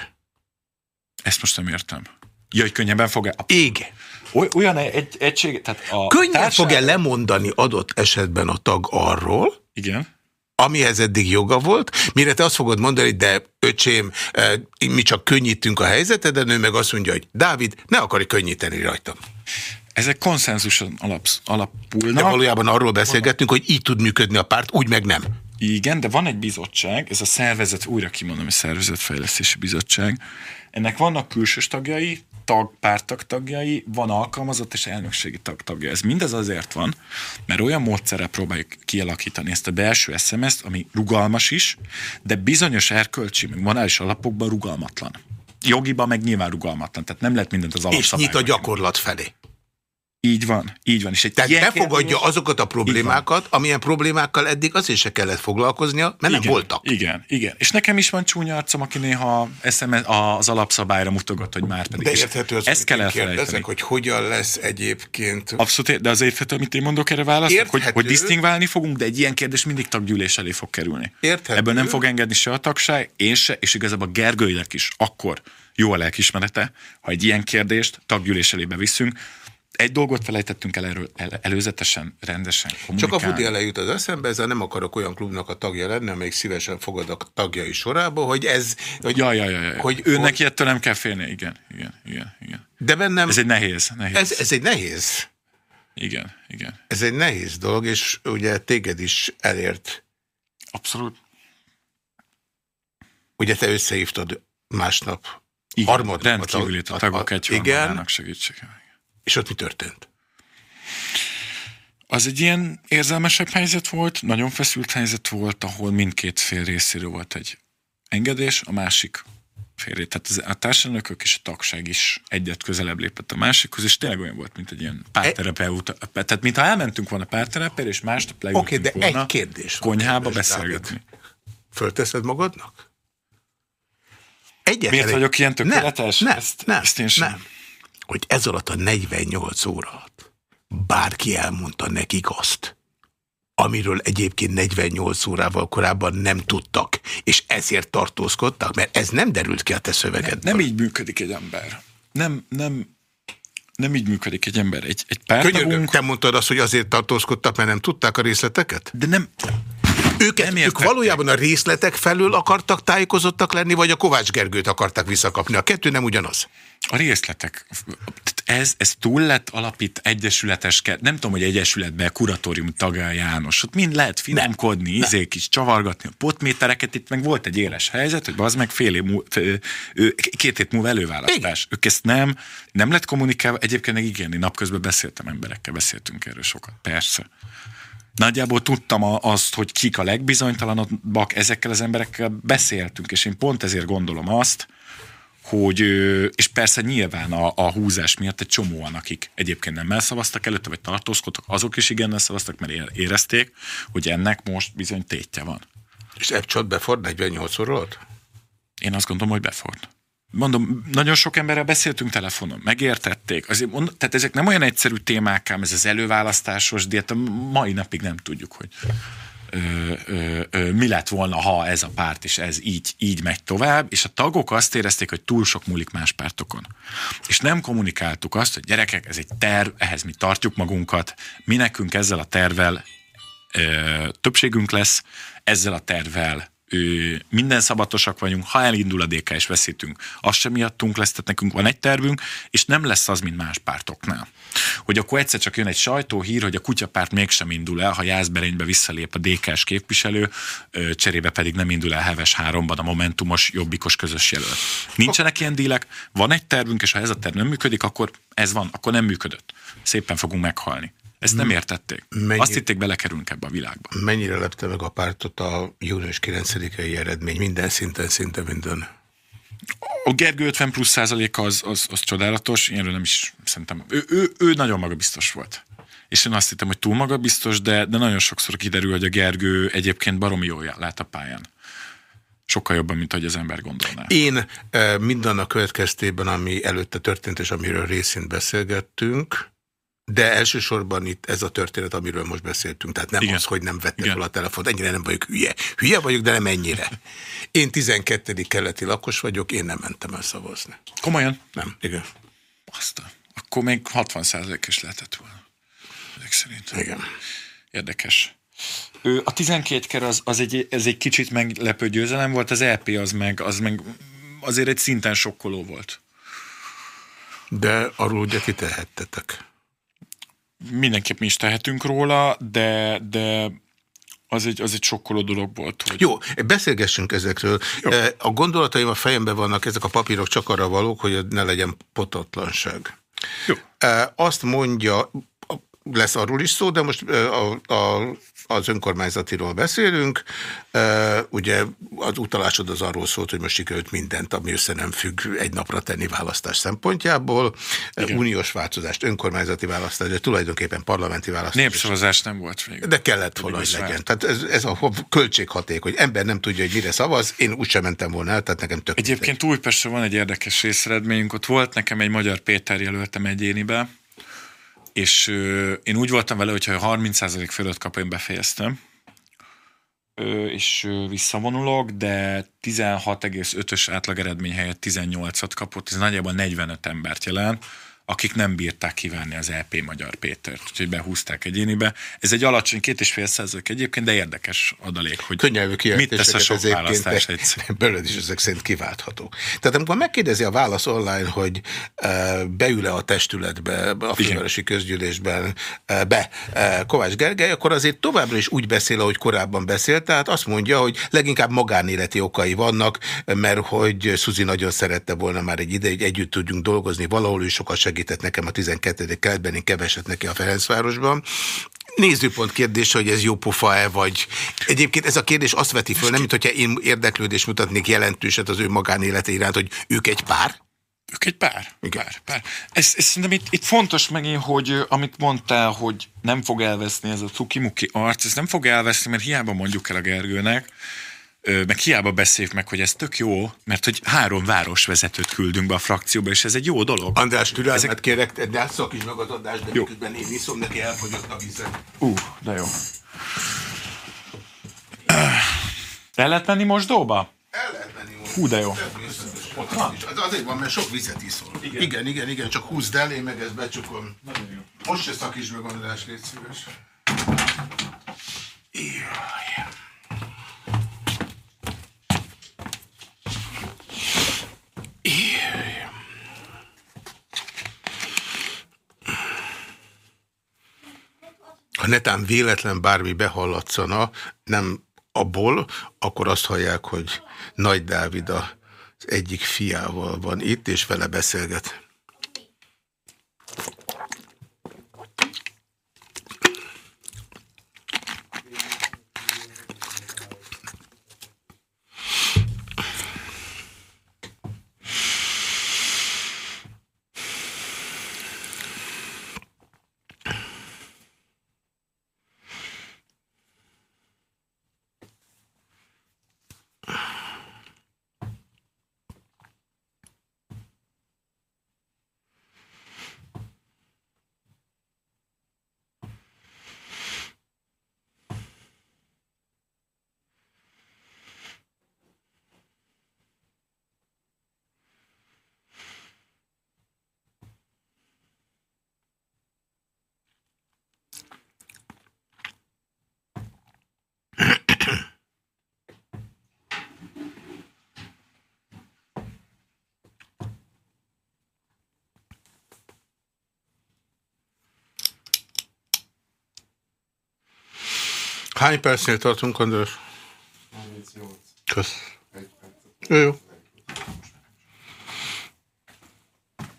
Ezt most nem értem. Ja, hogy könnyebben fog el... Ég. Olyan egy egység... Tehát a Könnyen társág... fog-e lemondani adott esetben a tag arról, Igen. amihez eddig joga volt, mire te azt fogod mondani, de öcsém, eh, mi csak könnyítünk a helyzeted, de ő meg azt mondja, hogy Dávid, ne akarj könnyíteni rajtam. Ezek konszenzuson alapsz, alapulnak. De valójában arról beszélgettünk, hogy így tud működni a párt, úgy meg nem. Igen, de van egy bizottság, ez a szervezet, újra kimondom, hogy szervezetfejlesztési bizottság. Ennek vannak külsős tagjai, tag, pártag tagjai, van alkalmazott és elnökségi tag tagja. Ez mindez azért van, mert olyan módszerrel próbáljuk kialakítani ezt a belső SMS-t, ami rugalmas is, de bizonyos erkölcsi, meg morális alapokban rugalmatlan. Jogiban meg nyilván rugalmatlan, tehát nem lehet mindent az És alapszabályban. nyit a gyakorlat felé. Így van, így van. És egy Tehát befogadja kérdés- azokat a problémákat, amilyen problémákkal eddig azért se kellett foglalkoznia, mert nem igen, voltak. Igen, igen. És nekem is van csúnya arcom, aki néha SMS az alapszabályra mutogat, hogy már pedig. De érthető az, ezt kell elfelejteni. hogy hogyan lesz egyébként Abszolút, de az érthető, amit én mondok erre választ, hogy, hogy disztingválni fogunk, de egy ilyen kérdés mindig taggyűlés elé fog kerülni. Érthető. Ebből nem fog engedni se a tagság, én se, és igazából Gergőjnek is akkor jó a lelkismerete, ha egy ilyen kérdést taggyűlés elébe viszünk. Egy dolgot felejtettünk el erről el, előzetesen, rendesen Csak a kommunikálni. Fudi elejut az eszembe, ezzel nem akarok olyan klubnak a tagja lenni, amelyik szívesen fogad a tagjai sorába, hogy ez... Hogy, Ja, ja, ja, ja. Hogy- Hogy, ő neki ettől nem kell félni, igen, igen, igen, igen. De bennem... Ez egy nehéz, nehéz. ez, ez egy nehéz. Igen, igen. Ez egy nehéz dolog, és ugye téged is elért. Abszolút. Ugye te összehívtad másnap Igen, Harmadnap rendkívül a- a a- tagok a- egyharmadának segítségével. És ott mi történt? Az egy ilyen érzelmesebb helyzet volt, nagyon feszült helyzet volt, ahol mindkét fél részéről volt egy engedés, a másik félré. Tehát a társadalmok és a tagság is egyet közelebb lépett a másikhoz, és tényleg olyan volt, mint egy ilyen párterapeuta. Tehát mintha elmentünk volna párterápiára, és másnap leültünk Oké, de volna egy kérdés konyhába beszélgetni. Dávid. Fölteszed magadnak? Egyetlen Miért vagyok ilyen tökéletes? Nem, nem, Ezt- nem, ezt én sem. nem. Hogy ez alatt a 48 óra alatt bárki elmondta nekik azt, amiről egyébként 48 órával korábban nem tudtak, és ezért tartózkodtak, mert ez nem derült ki a te szövegedből. Nem így működik egy ember. Nem, nem, nem így működik egy ember. Egy, egy Könyörgöm, pártagunk, te mondtad azt, hogy azért tartózkodtak, mert nem tudták a részleteket? de nem, Őket, Nem ők valójában a részletek felől akartak tájékozottak lenni, vagy a Kovács Gergőt akarták visszakapni? A kettő nem ugyanaz. A részletek. Ez, ez túl lett alapít egyesületes, nem tudom, hogy egyesületben kuratórium tagja János. Ott mind lehet finomkodni, izék is, csavargatni a potmétereket. Itt meg volt egy éles helyzet, hogy az meg fél év két hét múlva előválasztás. Ők ezt nem, nem lett kommunikálva. Egyébként meg igen, én napközben beszéltem emberekkel, beszéltünk erről sokat. Persze. Nagyjából tudtam a- azt, hogy kik a legbizonytalanabbak, ezekkel az emberekkel beszéltünk, és én pont ezért gondolom azt, hogy, és persze nyilván a, a húzás miatt egy csomóan, akik egyébként nem elszavaztak előtte, vagy tartózkodtak, azok is igen szavaztak, mert érezték, hogy ennek most bizony tétje van. És Epcsot beford 48 óra? Én azt gondolom, hogy beford. Mondom, nagyon sok emberrel beszéltünk telefonon, megértették. Azért tehát ezek nem olyan egyszerű témák, ám ez az előválasztásos diét, a mai napig nem tudjuk, hogy ö, ö, ö, mi lett volna, ha ez a párt és ez így, így megy tovább, és a tagok azt érezték, hogy túl sok múlik más pártokon. És nem kommunikáltuk azt, hogy gyerekek, ez egy terv, ehhez mi tartjuk magunkat, mi nekünk ezzel a tervvel ö, többségünk lesz, ezzel a tervvel ö, minden szabatosak vagyunk, ha elindul a DK és veszítünk, az sem miattunk lesz, tehát nekünk van egy tervünk, és nem lesz az, mint más pártoknál. Hogy akkor egyszer csak jön egy sajtóhír, hogy a kutyapárt mégsem indul el, ha Jászberénybe visszalép a DK-s képviselő, cserébe pedig nem indul el Heves háromban a Momentumos jobbikos közös jelölt. Nincsenek ilyen dílek, van egy tervünk, és ha ez a terv nem működik, akkor ez van, akkor nem működött. Szépen fogunk meghalni. Ezt nem értették. Mennyi- Azt hitték, belekerülünk ebbe a világba. Mennyire lepte meg a pártot a június 9-i eredmény? Minden szinten, szinte minden. A Gergő 50 plusz százalék az, az, az csodálatos, ilyenről nem is szerintem. Ő, ő, ő nagyon magabiztos volt. És én azt hittem, hogy túl magabiztos, de, de nagyon sokszor kiderül, hogy a Gergő egyébként baromi jól lát a pályán. Sokkal jobban, mint hogy az ember gondolná. Én eh, mindannak következtében, ami előtte történt, és amiről részint beszélgettünk, de elsősorban itt ez a történet, amiről most beszéltünk. Tehát nem Igen. Az, hogy nem vette fel a telefont. Ennyire nem vagyok hülye. Hülye vagyok, de nem ennyire. Én 12. keleti lakos vagyok, én nem mentem el szavazni. Komolyan? Nem, igen. Aztán. Akkor még 60 százalék is lehetett volna. Ezek szerint. Igen. Érdekes. A 12 ker az, az egy, ez egy kicsit meglepő győzelem volt, az EP az meg, az meg azért egy szinten sokkoló volt. De arról ugye ti tehettetek. Mindenképp mi is tehetünk róla, de, de az egy, az egy sokkoló dolog volt. Hogy... Jó, beszélgessünk ezekről. Jó. A gondolataim a fejemben vannak, ezek a papírok csak arra valók, hogy ne legyen potatlanság. Jó. Azt mondja, lesz arról is szó, de most a, a, az önkormányzatiról beszélünk. Ugye az utalásod az arról szólt, hogy most sikerült mindent, ami össze nem függ egy napra tenni választás szempontjából. Igen. Uniós változást, önkormányzati választás, de tulajdonképpen parlamenti választás. Népszavazás nem volt még. De kellett volna, hogy legyen. Tehát ez, ez a költséghaték, hogy ember nem tudja, hogy mire szavaz, én úgysem mentem volna el, tehát nekem tök. Egyébként Újpestre van egy érdekes részeredményünk, ott volt nekem egy magyar Péter jelöltem egyénibe, és ö, én úgy voltam vele, hogyha 30% fölött kap, én befejeztem, ö, és ö, visszavonulok, de 16,5-ös átlag eredmény helyett 18-at kapott, ez nagyjából 45 embert jelent, akik nem bírták kívánni az EP Magyar Pétert, úgyhogy behúzták egyénibe. Ez egy alacsony, két és fél százalék egyébként, de érdekes adalék, hogy mit tesz a sok választás egyszer. Belőled is ezek szerint kiváltható. Tehát amikor megkérdezi a válasz online, hogy uh, beül-e a testületbe, a fővárosi közgyűlésben uh, be Kovács Gergely, akkor azért továbbra is úgy beszél, ahogy korábban beszélt, tehát azt mondja, hogy leginkább magánéleti okai vannak, mert hogy Szuzi nagyon szerette volna már egy ide, hogy együtt tudjunk dolgozni, valahol ő sokat segített nekem a 12. keletben, én keveset neki a Ferencvárosban. Nézőpont kérdés, hogy ez jó pofa-e, vagy egyébként ez a kérdés azt veti föl, nem mint hogyha én érdeklődés mutatnék jelentőset az ő magánélete iránt, hogy ők egy pár? Ők egy pár. Igen. pár, pár. Ez, ez szerintem itt, itt fontos megint, hogy amit mondtál, hogy nem fog elveszni ez a cukimuki arc, ez nem fog elveszni, mert hiába mondjuk el a Gergőnek, meg hiába beszéljük meg, hogy ez tök jó, mert hogy három városvezetőt küldünk be a frakcióba, és ez egy jó dolog. András, türelmet Ezek... kérek, de szakíts meg az adást, de jó. miközben én iszom, neki elfogyott a vizet. Ú, uh, de jó. El lehet menni mosdóba? El lehet menni mosdóba. Hú, de jó. Az azért van, mert sok vizet iszol. Igen, igen, igen, igen csak húzd el, én meg ezt becsukom. Most se szakíts meg, András, légy szíves. Jaj. Ha netán véletlen bármi behallatszana, nem abból, akkor azt hallják, hogy Nagy Dávid az egyik fiával van itt, és vele beszélget. Hány percnél tartunk, András? 38. Kösz. Jó, jó.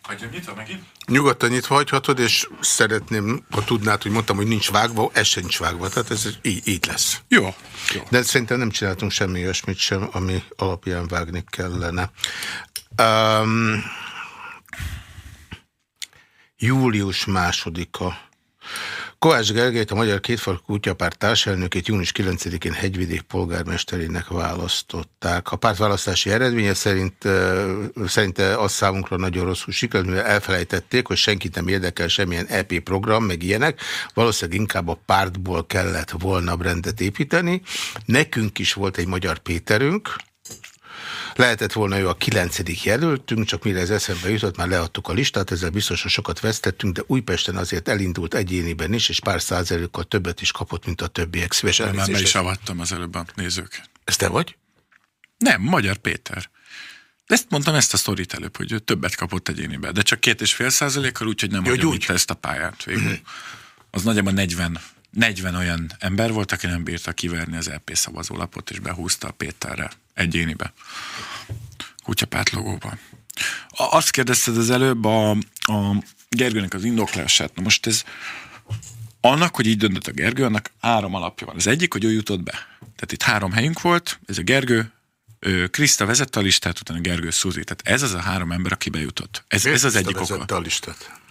Hagyjam nyitva megint? Nyugodtan nyitva hagyhatod, és szeretném, ha tudnád, hogy mondtam, hogy nincs vágva, ez sem nincs vágva, tehát ez így, így lesz. Jó. jó. De szerintem nem csináltunk semmi olyasmit sem, ami alapján vágni kellene. Um, július másodika. Kovács Gergelyt, a Magyar Kétfalk Kutyapárt társelnökét június 9-én hegyvidék polgármesterének választották. A pártválasztási eredménye szerint, szerint az számunkra nagyon rosszul sikerült, mivel elfelejtették, hogy senkit nem érdekel semmilyen EP program, meg ilyenek. Valószínűleg inkább a pártból kellett volna rendet építeni. Nekünk is volt egy Magyar Péterünk, Lehetett volna ő a kilencedik jelöltünk, csak mire ez eszembe jutott, már leadtuk a listát, ezzel biztosan sokat vesztettünk, de Újpesten azért elindult egyéniben is, és pár százalékkal többet is kapott, mint a többiek. Szívesen Már be is avattam az előbb a nézők. Ez te vagy? Nem, Magyar Péter. Ezt mondtam ezt a sztorit előbb, hogy ő többet kapott egyénibe, de csak két és fél százalékkal, úgyhogy nem Jó, hagyom ezt a pályát végül. Az nagyjából 40, 40 olyan ember volt, aki nem bírta kiverni az LP szavazólapot, és behúzta a Péterre egyénibe. Kutyapátlogóban. Azt kérdezted az előbb a, a Gergőnek az indoklását. Na most ez annak, hogy így döntött a Gergő, annak három alapja van. Az egyik, hogy ő jutott be. Tehát itt három helyünk volt, ez a Gergő, Kriszta vezette a listát, utána Gergő Szuzi. Tehát ez az a három ember, aki bejutott. Ez, ez az egyik oka. a listát?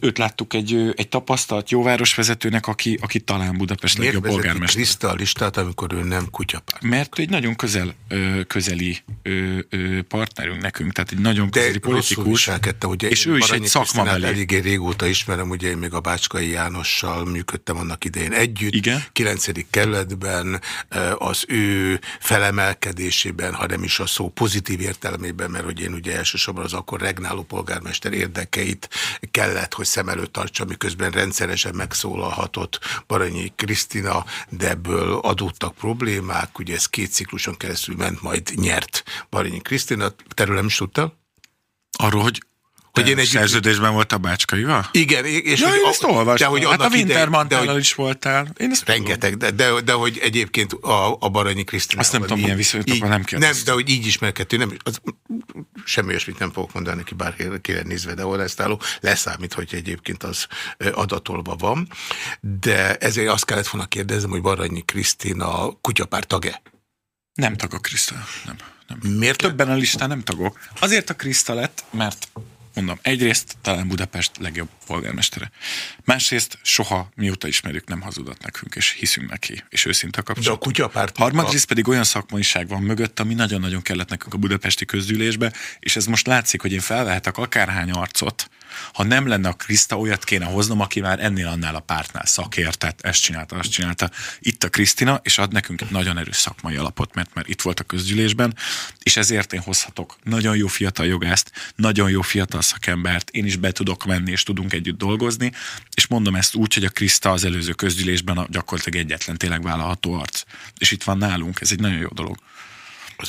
Őt láttuk egy, egy tapasztalt jóvárosvezetőnek, aki, aki talán Budapest Miért legjobb polgármester. Kriszta a listát, amikor ő nem kutyapárt? Mert egy nagyon közel, közeli partnerünk nekünk, tehát egy nagyon De közeli politikus. ugye és ő is egy szakma Krisztinát belé. Eléggé régóta ismerem, ugye én még a Bácskai Jánossal működtem annak idején együtt. Igen. 9. kerületben az ő felemelkedésében, ha nem is a szó pozitív értelmében, mert hogy én ugye elsősorban az akkor regnáló polgármester érdekeit kellett, hogy szem előtt tartsa, miközben rendszeresen megszólalhatott Baranyi Krisztina, de ebből adódtak problémák, ugye ez két cikluson keresztül ment, majd nyert Baranyi Krisztina. Te erről nem is tudtál? Arról, hogy, Hogy én egy- szerződésben volt a bácskaival? Igen, és Ja, hogy én ezt olvastam. De hogy hát a Wintermantellal is voltál. Én ezt Rengeteg, de, de, de hogy egyébként a, a Baranyi Krisztina. Azt nem tudom, milyen viszonyutok van, nem Nem, kérdeztem. de hogy így ismerkedtünk, nem, az, semmi olyasmit nem fogok mondani neki bárkire nézve, de honestáló, leszámít, hogy egyébként az adatolva van. De ezért azt kellett volna kérdeznem, hogy Baranyi Krisztina kutyapár tag-e? Nem tag a Kriszta. Nem, nem. Miért Többen a listán nem tagok. Azért a Kriszta lett, mert mondom, egyrészt talán Budapest legjobb polgármestere. Másrészt soha, mióta ismerjük, nem hazudott nekünk, és hiszünk neki, és őszinte a De a kapcsolat. kutyapárt... Harmadrészt pedig olyan szakmaiság van mögött, ami nagyon-nagyon kellett nekünk a budapesti közgyűlésbe, és ez most látszik, hogy én felvehetek akárhány arcot, ha nem lenne a Kriszta, olyat kéne hoznom, aki már ennél annál a pártnál szakértett, ezt csinálta, azt csinálta. Itt a Krisztina, és ad nekünk egy nagyon erős szakmai alapot, mert már itt volt a közgyűlésben, és ezért én hozhatok nagyon jó fiatal jogászt, nagyon jó fiatal szakembert, én is be tudok menni, és tudunk együtt dolgozni, és mondom ezt úgy, hogy a Kriszta az előző közgyűlésben a gyakorlatilag egyetlen tényleg vállalható arc. És itt van nálunk, ez egy nagyon jó dolog.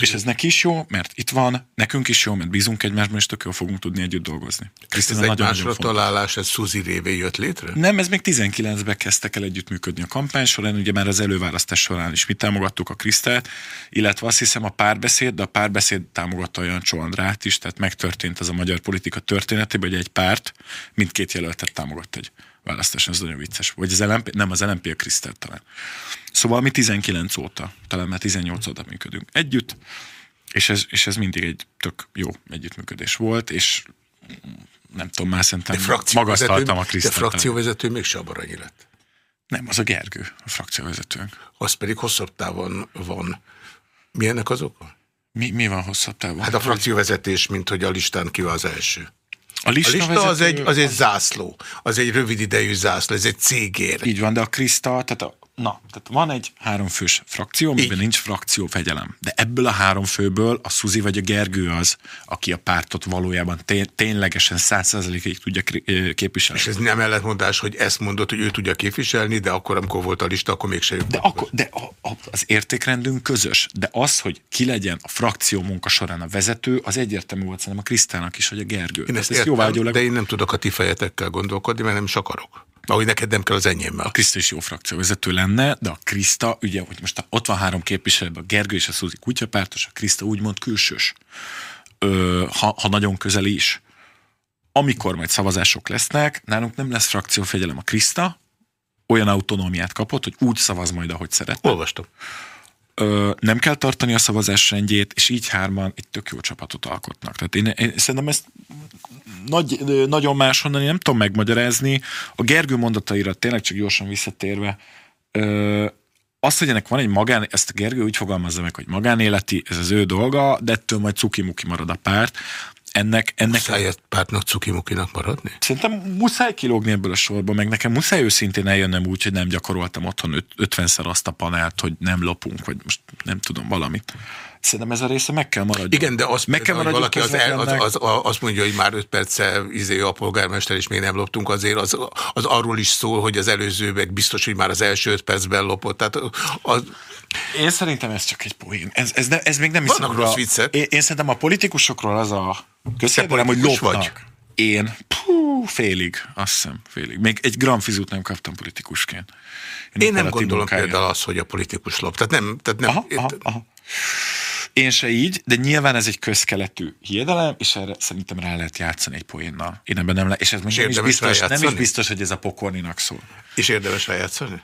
És ez neki is jó, mert itt van, nekünk is jó, mert bízunk egymásban, és tök jól fogunk tudni együtt dolgozni. Ez Krisztina egy nagyon-nagyon másra fontos. találás, ez Suzi révén jött létre? Nem, ez még 19-ben kezdtek el együttműködni a kampány során, ugye már az előválasztás során is mi támogattuk a Krisztát, illetve azt hiszem a párbeszéd, de a párbeszéd támogatta a Jancsó Andrát is, tehát megtörtént az a magyar politika történetében, hogy egy párt mindkét jelöltet támogatta egy választáson, ez nagyon vicces. Vagy az LMP, nem, az LMP a Krisztát talán. Szóval mi 19 óta, talán már 18 óta működünk együtt, és ez, és ez mindig egy tök jó együttműködés volt, és nem tudom, már szerintem magasztaltam a de Krisztát. frakcióvezető mégse a Baranyi lett. Nem, az a Gergő, a frakcióvezetőnk. Az pedig hosszabb távon van. Mi ennek az oka? Mi, mi van hosszabb távon? Hát a frakcióvezetés, mint hogy a listán ki az első. A A lista, lista az egy, az egy zászló, az egy rövid idejű zászló, ez egy cégér. Így van, de a Kriszta, tehát a, na, tehát van egy háromfős frakció, amiben nincs frakció fegyelem. De ebből a három főből a Szuzi vagy a Gergő az, aki a pártot valójában té- ténylegesen százszerzelékig tudja képviselni. És ez nem ellentmondás, hogy ezt mondod, hogy ő tudja képviselni, de akkor, amikor volt a lista, akkor mégse jött. De, akkor, de a, a, az értékrendünk közös, de az, hogy ki legyen a frakció munka során a vezető, az egyértelmű volt szerintem a Krisztának is, hogy a Gergő. Én ezt ezt értem, jóvágyólag de én nem tudok a ti fejetekkel gondolkodni, mert nem is akarok. Ahogy neked nem kell az enyémmel. a Kriszta is jó frakcióvezető lenne, de a Kriszta, ugye, hogy most ott van három képviselő, a Gergő és a Szuzi kutyapártos, a Kriszta úgymond külsős. Ö, ha, ha nagyon közeli is. Amikor majd szavazások lesznek, nálunk nem lesz frakciófegyelem a Kriszta, olyan autonómiát kapott, hogy úgy szavaz majd, ahogy szeretne. Olvastam. Ö, nem kell tartani a szavazás rendjét, és így hárman egy tök jó csapatot alkotnak. Tehát én, én szerintem ezt nagy, nagyon máshonnan nem tudom megmagyarázni. A Gergő mondataira tényleg csak gyorsan visszatérve, ö, azt, hogy ennek van egy magán, ezt Gergő úgy fogalmazza meg, hogy magánéleti, ez az ő dolga, de ettől majd cuki-muki marad a párt. Ennek, ennek Muszáj egy pártnak cukimukinak maradni? Szerintem muszáj kilógni ebből a sorból, meg nekem muszáj őszintén eljönnem úgy, hogy nem gyakoroltam otthon 50-szer azt a panelt, hogy nem lopunk, vagy most nem tudom, valamit. Szerintem ez a része meg kell maradjon. Igen, de azt meg kell hogy valaki az, el, az, az, az, azt mondja, hogy már öt perce izé a polgármester, és még nem loptunk, azért az, az arról is szól, hogy az előző meg biztos, hogy már az első öt percben lopott. Tehát az, Én szerintem ez csak egy poén. Ez, ez, ne, ez még nem Vannak hiszem, rossz a- viccek. Én, én szerintem a politikusokról az a közszédelem, hogy lopnak. vagy? Én pú, félig, azt hiszem, félig. Még egy gram fizut nem kaptam politikusként. én nem operatív gondolom munkáért. például azt, hogy a politikus lop. Tehát nem, tehát nem Aha, aha, aha. Én se így, de nyilván ez egy közkeletű hiedelem, és erre szerintem rá lehet játszani egy poénnal. Én ebben nem le, és ez még nem is, biztos, nem is biztos, hogy ez a pokorninak szól. és érdemes rájátszani?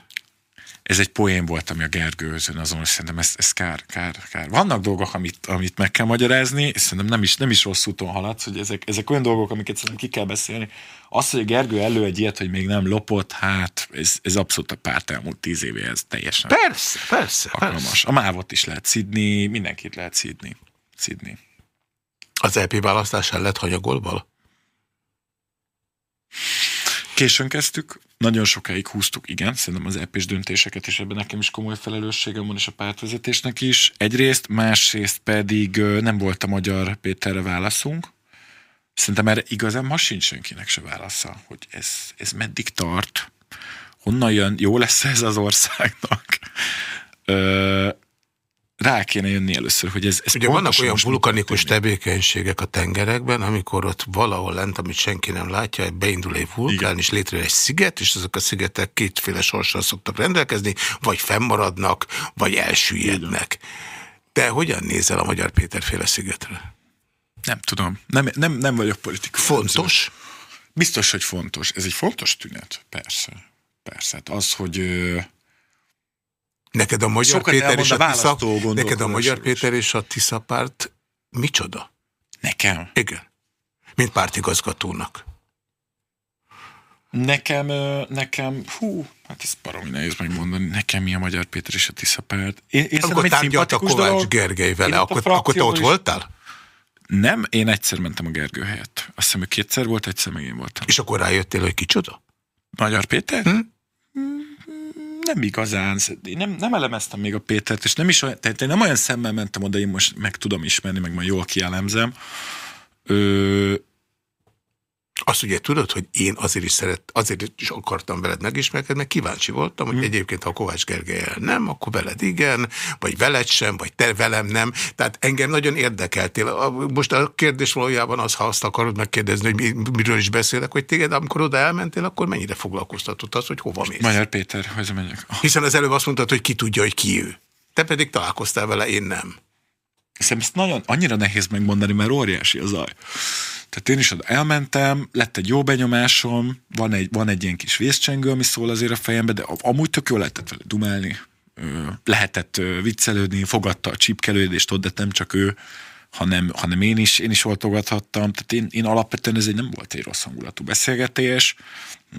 Ez egy poén volt, ami a Gergőhözön azon, hogy szerintem ez, ez kár, kár, kár. Vannak dolgok, amit, amit meg kell magyarázni, és szerintem nem is, nem is rossz úton haladsz, hogy ezek, ezek olyan dolgok, amiket szerintem ki kell beszélni. Az, hogy a Gergő elő egy ilyet, hogy még nem lopott, hát ez, ez abszolút a párt elmúlt tíz évéhez teljesen Persze, persze, alkalmas. persze. A mávot is lehet szidni, mindenkit lehet szidni. szidni. Az LP választás el lett hanyagolva? Későn kezdtük, nagyon sokáig húztuk, igen, szerintem az EP-s döntéseket, és ebben nekem is komoly felelősségem van, és a pártvezetésnek is. Egyrészt, másrészt pedig nem volt a magyar Péterre válaszunk. Szerintem erre igazán ma sincs senkinek se válasza, hogy ez, ez meddig tart, honnan jön, jó lesz ez az országnak. Rá kéne jönni először, hogy ez, ez Ugye vannak olyan vulkanikus tevékenységek a tengerekben, amikor ott valahol lent, amit senki nem látja, beindul egy vulkán, Igen. és létrejön egy sziget, és azok a szigetek kétféle sorssal szoktak rendelkezni, vagy fennmaradnak, vagy elsüllyednek. Te hogyan nézel a Magyar Péter féle szigetre? Nem tudom, nem, nem, nem vagyok politikus. Fontos? Biztos, hogy fontos. Ez egy fontos tünet, persze. Persze. Hát az, hogy Neked a Magyar Sokat Péter és a Tisza, neked a Magyar is. Péter és a Tisza párt micsoda? nekem, Igen. Mint pártigazgatónak. nekem, nekem, hú, hát ez baromi nehéz megmondani, nekem mi a Magyar Péter és a Tisza párt. Én, én egy tárgyalt a Kovács dolog. Gergely vele, akkor, akkor te ott is- voltál? Nem, én egyszer mentem a Gergő helyett. Azt hiszem, hogy kétszer volt, egyszer meg én voltam. És akkor rájöttél, hogy kicsoda? Magyar Péter? Hm? Nem igazán. Én nem, nem elemeztem még a Pétert, és nem is olyan, tehát én nem olyan szemmel mentem oda, én most meg tudom ismerni, meg majd jól kielemzem. Ö, Azt ugye tudod, hogy én azért is szeret, azért is akartam veled megismerkedni, mert kíváncsi voltam, hogy egyébként ha Kovács Gergelyel nem, akkor veled igen, vagy veled sem, vagy te velem nem. Tehát engem nagyon érdekeltél. Most a kérdés valójában az, ha azt akarod megkérdezni, hogy mi, miről is beszélek, hogy téged, amikor oda elmentél, akkor mennyire foglalkoztatott az, hogy hova mész? Magyar Péter, hogy megyek. Hiszen az előbb azt mondtad, hogy ki tudja, hogy ki ő. Te pedig találkoztál vele, én nem. Szerintem ezt nagyon, annyira nehéz megmondani, mert óriási a zaj. Tehát én is oda elmentem, lett egy jó benyomásom, van egy, van egy ilyen kis vészcsengő, ami szól azért a fejembe, de amúgy tök jól lehetett vele dumálni, lehetett viccelődni, fogadta a csipkelődést ott, de nem csak ő, hanem, hanem én is, én is oltogathattam. Tehát én, én alapvetően ez egy nem volt egy rossz hangulatú beszélgetés.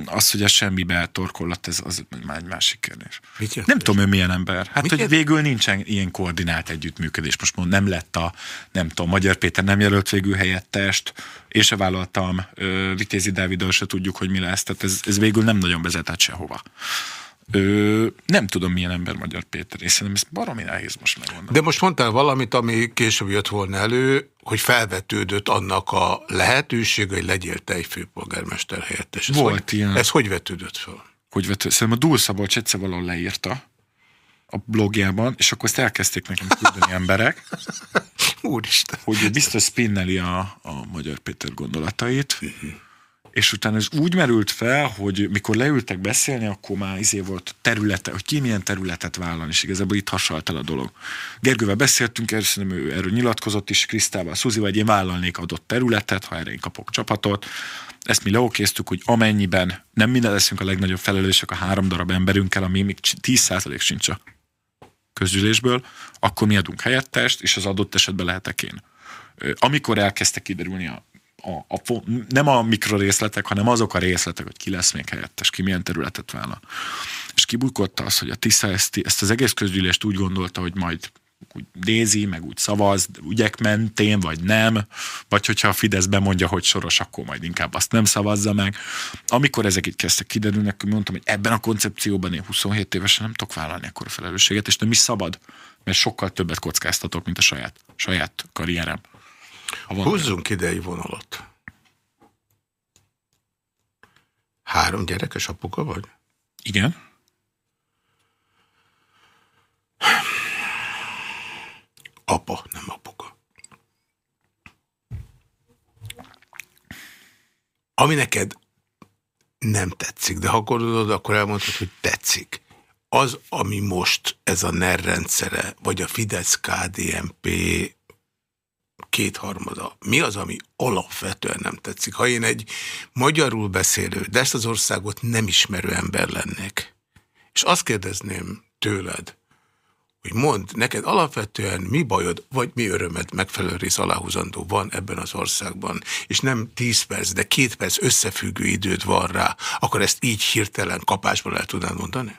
Az, hogy ez semmibe torkollat, ez az már egy másik kérdés. Nem tudom, ő milyen ember. Hát, Mit hogy jelent? végül nincsen ilyen koordinált együttműködés. Most mond, nem lett a, nem tudom, Magyar Péter nem jelölt végül helyettest, én se vállaltam, Vitézi Dáviddal se tudjuk, hogy mi lesz, tehát ez, ez végül nem nagyon vezetett sehova. Ö, nem tudom, milyen ember Magyar Péter, és szerintem ez baromi nehéz most megmondani. De most mondtál valamit, ami később jött volna elő, hogy felvetődött annak a lehetőség, hogy legyél te egy főpolgármester helyettes. Ez Volt hogy, ilyen. Ez hogy vetődött fel? hogy vető, szerintem a Dúl Szabolcs egyszer valahol leírta a blogjában, és akkor ezt elkezdték nekem küldeni emberek, Úristen. hogy biztos spinneli a, a Magyar Péter gondolatait, és utána ez úgy merült fel, hogy mikor leültek beszélni, akkor már izé volt területe, hogy ki milyen területet vállal, és igazából itt hasonlít el a dolog. Gergővel beszéltünk, erről szerintem ő erről nyilatkozott is, Krisztával, Szuzival, hogy én vállalnék adott területet, ha erre én kapok csapatot. Ezt mi leokéztük, hogy amennyiben nem minden leszünk a legnagyobb felelősek a három darab emberünkkel, ami még 10% sincs a közgyűlésből, akkor mi adunk helyettest, és az adott esetben lehetek én. Amikor elkezdte kiderülni a, a, a, nem a mikrorészletek, hanem azok a részletek, hogy ki lesz még helyettes, ki milyen területet vállal. És kibújkotta az, hogy a Tisza ezt, ezt az egész közgyűlést úgy gondolta, hogy majd úgy nézi, meg úgy szavaz, ügyek mentén, vagy nem, vagy hogyha a Fidesz bemondja, hogy soros, akkor majd inkább azt nem szavazza meg. Amikor ezek itt kezdtek kiderülni, akkor mondtam, hogy ebben a koncepcióban én 27 évesen nem tudok vállalni akkor a felelősséget, és nem is szabad, mert sokkal többet kockáztatok, mint a saját, saját karrierem. Húzzunk ide egy vonalat. Három gyerekes apuka vagy? Igen. Apa, nem apuka. Ami neked nem tetszik, de ha gondolod, akkor elmondhatod, hogy tetszik. Az, ami most ez a NER rendszere, vagy a Fidesz-KDNP kétharmada. Mi az, ami alapvetően nem tetszik? Ha én egy magyarul beszélő, de ezt az országot nem ismerő ember lennék, és azt kérdezném tőled, hogy mond, neked alapvetően mi bajod, vagy mi örömed megfelelő rész aláhúzandó van ebben az országban, és nem 10 perc, de két perc összefüggő időd van rá, akkor ezt így hirtelen kapásból el tudnád mondani?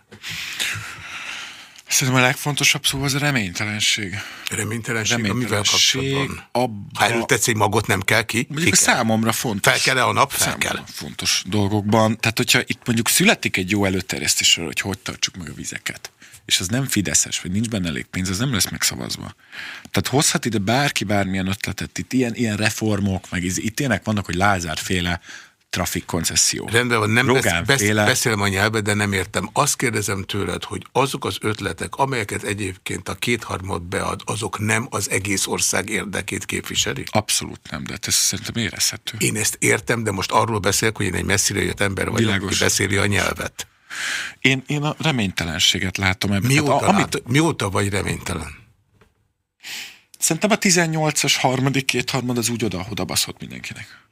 Szerintem a legfontosabb szó az a reménytelenség. Reménytelenség, reménytelenség amivel kapcsolatban? Abba... Ha előtetsz egy magot, nem kell ki? Mondjuk ki kell? számomra fontos. Fel kell-e a nap? Fel kell. fontos dolgokban. Tehát, hogyha itt mondjuk születik egy jó előterjesztésről, hogy hogy tartsuk meg a vizeket, és az nem fideszes, vagy nincs benne elég pénz, az nem lesz megszavazva. Tehát hozhat ide bárki bármilyen ötletet, itt ilyen, ilyen reformok, meg itt ilyenek vannak, hogy Lázár féle trafik koncesszió. Rendben van, nem Rogán besz, féle... beszélem a nyelvet, de nem értem. Azt kérdezem tőled, hogy azok az ötletek, amelyeket egyébként a kétharmad bead, azok nem az egész ország érdekét képviseli? Abszolút nem, de ez szerintem érezhető. Én ezt értem, de most arról beszélek, hogy én egy messzire jött ember vagyok, Világos. aki beszéli a nyelvet. Én, én a reménytelenséget látom ebben. Mióta, hát, amit... mióta vagy reménytelen? Szerintem a 18-as harmadik kétharmad az úgy oda-oda baszott mindenkinek.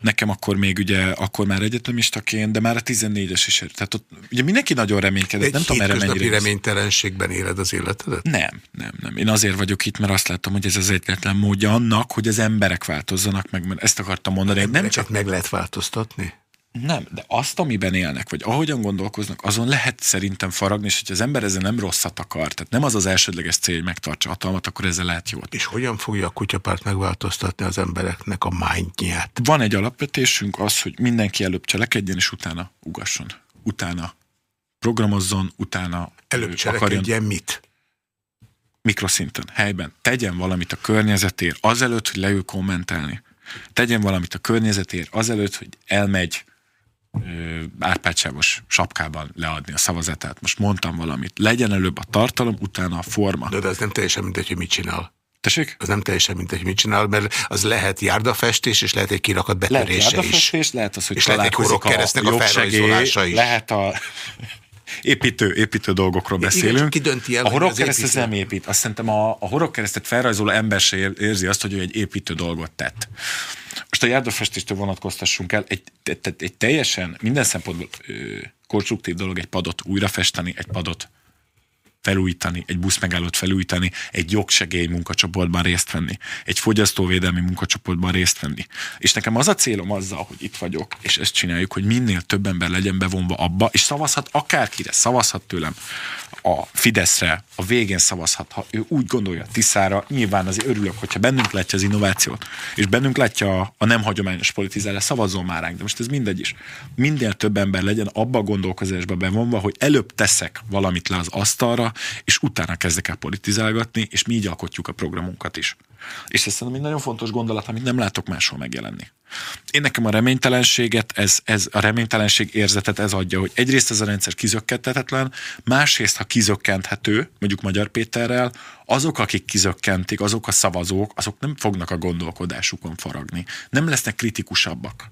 Nekem akkor még ugye, akkor már egyetemistaként, de már a 14-es is. Tehát ott, ugye mindenki nagyon reménykedett, Egy nem tudom erre mennyire. reménytelenségben éled az életedet? Nem, nem, nem. Én azért vagyok itt, mert azt látom, hogy ez az egyetlen módja annak, hogy az emberek változzanak meg, mert ezt akartam mondani. Nem csak meg lehet változtatni? Nem, de azt, amiben élnek, vagy ahogyan gondolkoznak, azon lehet szerintem faragni, és hogyha az ember ezzel nem rosszat akar, tehát nem az az elsődleges cél, hogy megtartsa hatalmat, akkor ezzel lehet jót. És hogyan fogja a kutyapárt megváltoztatni az embereknek a mindját? Van egy alapvetésünk az, hogy mindenki előbb cselekedjen, és utána ugasson. Utána programozzon, utána Előbb cselekedjen akarjon. mit? Mikroszinten, helyben. Tegyen valamit a környezetért, azelőtt, hogy leül kommentálni. Tegyen valamit a környezetért, azelőtt, hogy elmegy árpácsávos sapkában leadni a szavazatát. Most mondtam valamit. Legyen előbb a tartalom, utána a forma. De, de ez nem teljesen mindegy, hogy mit csinál. Tessék? Az nem teljesen mindegy, mit csinál, mert az lehet járdafestés, és lehet egy kirakat betörése lehet járdafestés, is. lehet az, hogy és lehet egy a, a felrajzolása is. Lehet a építő, építő dolgokról beszélünk. Igen, ki dönti el, a horogkereszt ez nem épít. Azt szerintem a, a horogkeresztet felrajzoló ember se érzi azt, hogy ő egy építő dolgot tett. Most a járdafestéstől vonatkoztassunk el, egy, egy, egy teljesen minden szempontból ö, konstruktív dolog egy padot újrafesteni, egy padot felújítani, egy buszmegállót felújítani, egy jogsegély munkacsoportban részt venni, egy fogyasztóvédelmi munkacsoportban részt venni. És nekem az a célom azzal, hogy itt vagyok, és ezt csináljuk, hogy minél több ember legyen bevonva abba, és szavazhat akárkire, szavazhat tőlem a Fideszre, a végén szavazhat, ha ő úgy gondolja Tiszára, nyilván azért örülök, hogyha bennünk látja az innovációt, és bennünk látja a, a nem hagyományos politizálás, szavazzon már ránk, de most ez mindegy is. Minél több ember legyen abba a gondolkozásba bevonva, hogy előbb teszek valamit le az asztalra, és utána kezdek el politizálgatni, és mi így alkotjuk a programunkat is. És ez szerintem egy nagyon fontos gondolat, amit nem látok máshol megjelenni. Én nekem a reménytelenséget, ez, ez a reménytelenség érzetet ez adja, hogy egyrészt ez a rendszer kizökkenthetetlen, másrészt, ha kizökkenthető, mondjuk Magyar Péterrel, azok, akik kizökkentik, azok a szavazók, azok nem fognak a gondolkodásukon faragni. Nem lesznek kritikusabbak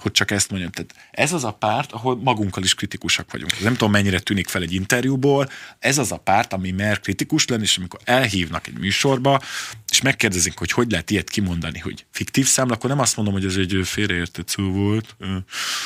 hogy csak ezt mondjam. Tehát ez az a párt, ahol magunkkal is kritikusak vagyunk. Nem tudom, mennyire tűnik fel egy interjúból, ez az a párt, ami mer kritikus lenni, és amikor elhívnak egy műsorba, és megkérdezik, hogy hogy lehet ilyet kimondani, hogy fiktív számla, akkor nem azt mondom, hogy ez egy félreértett szó volt,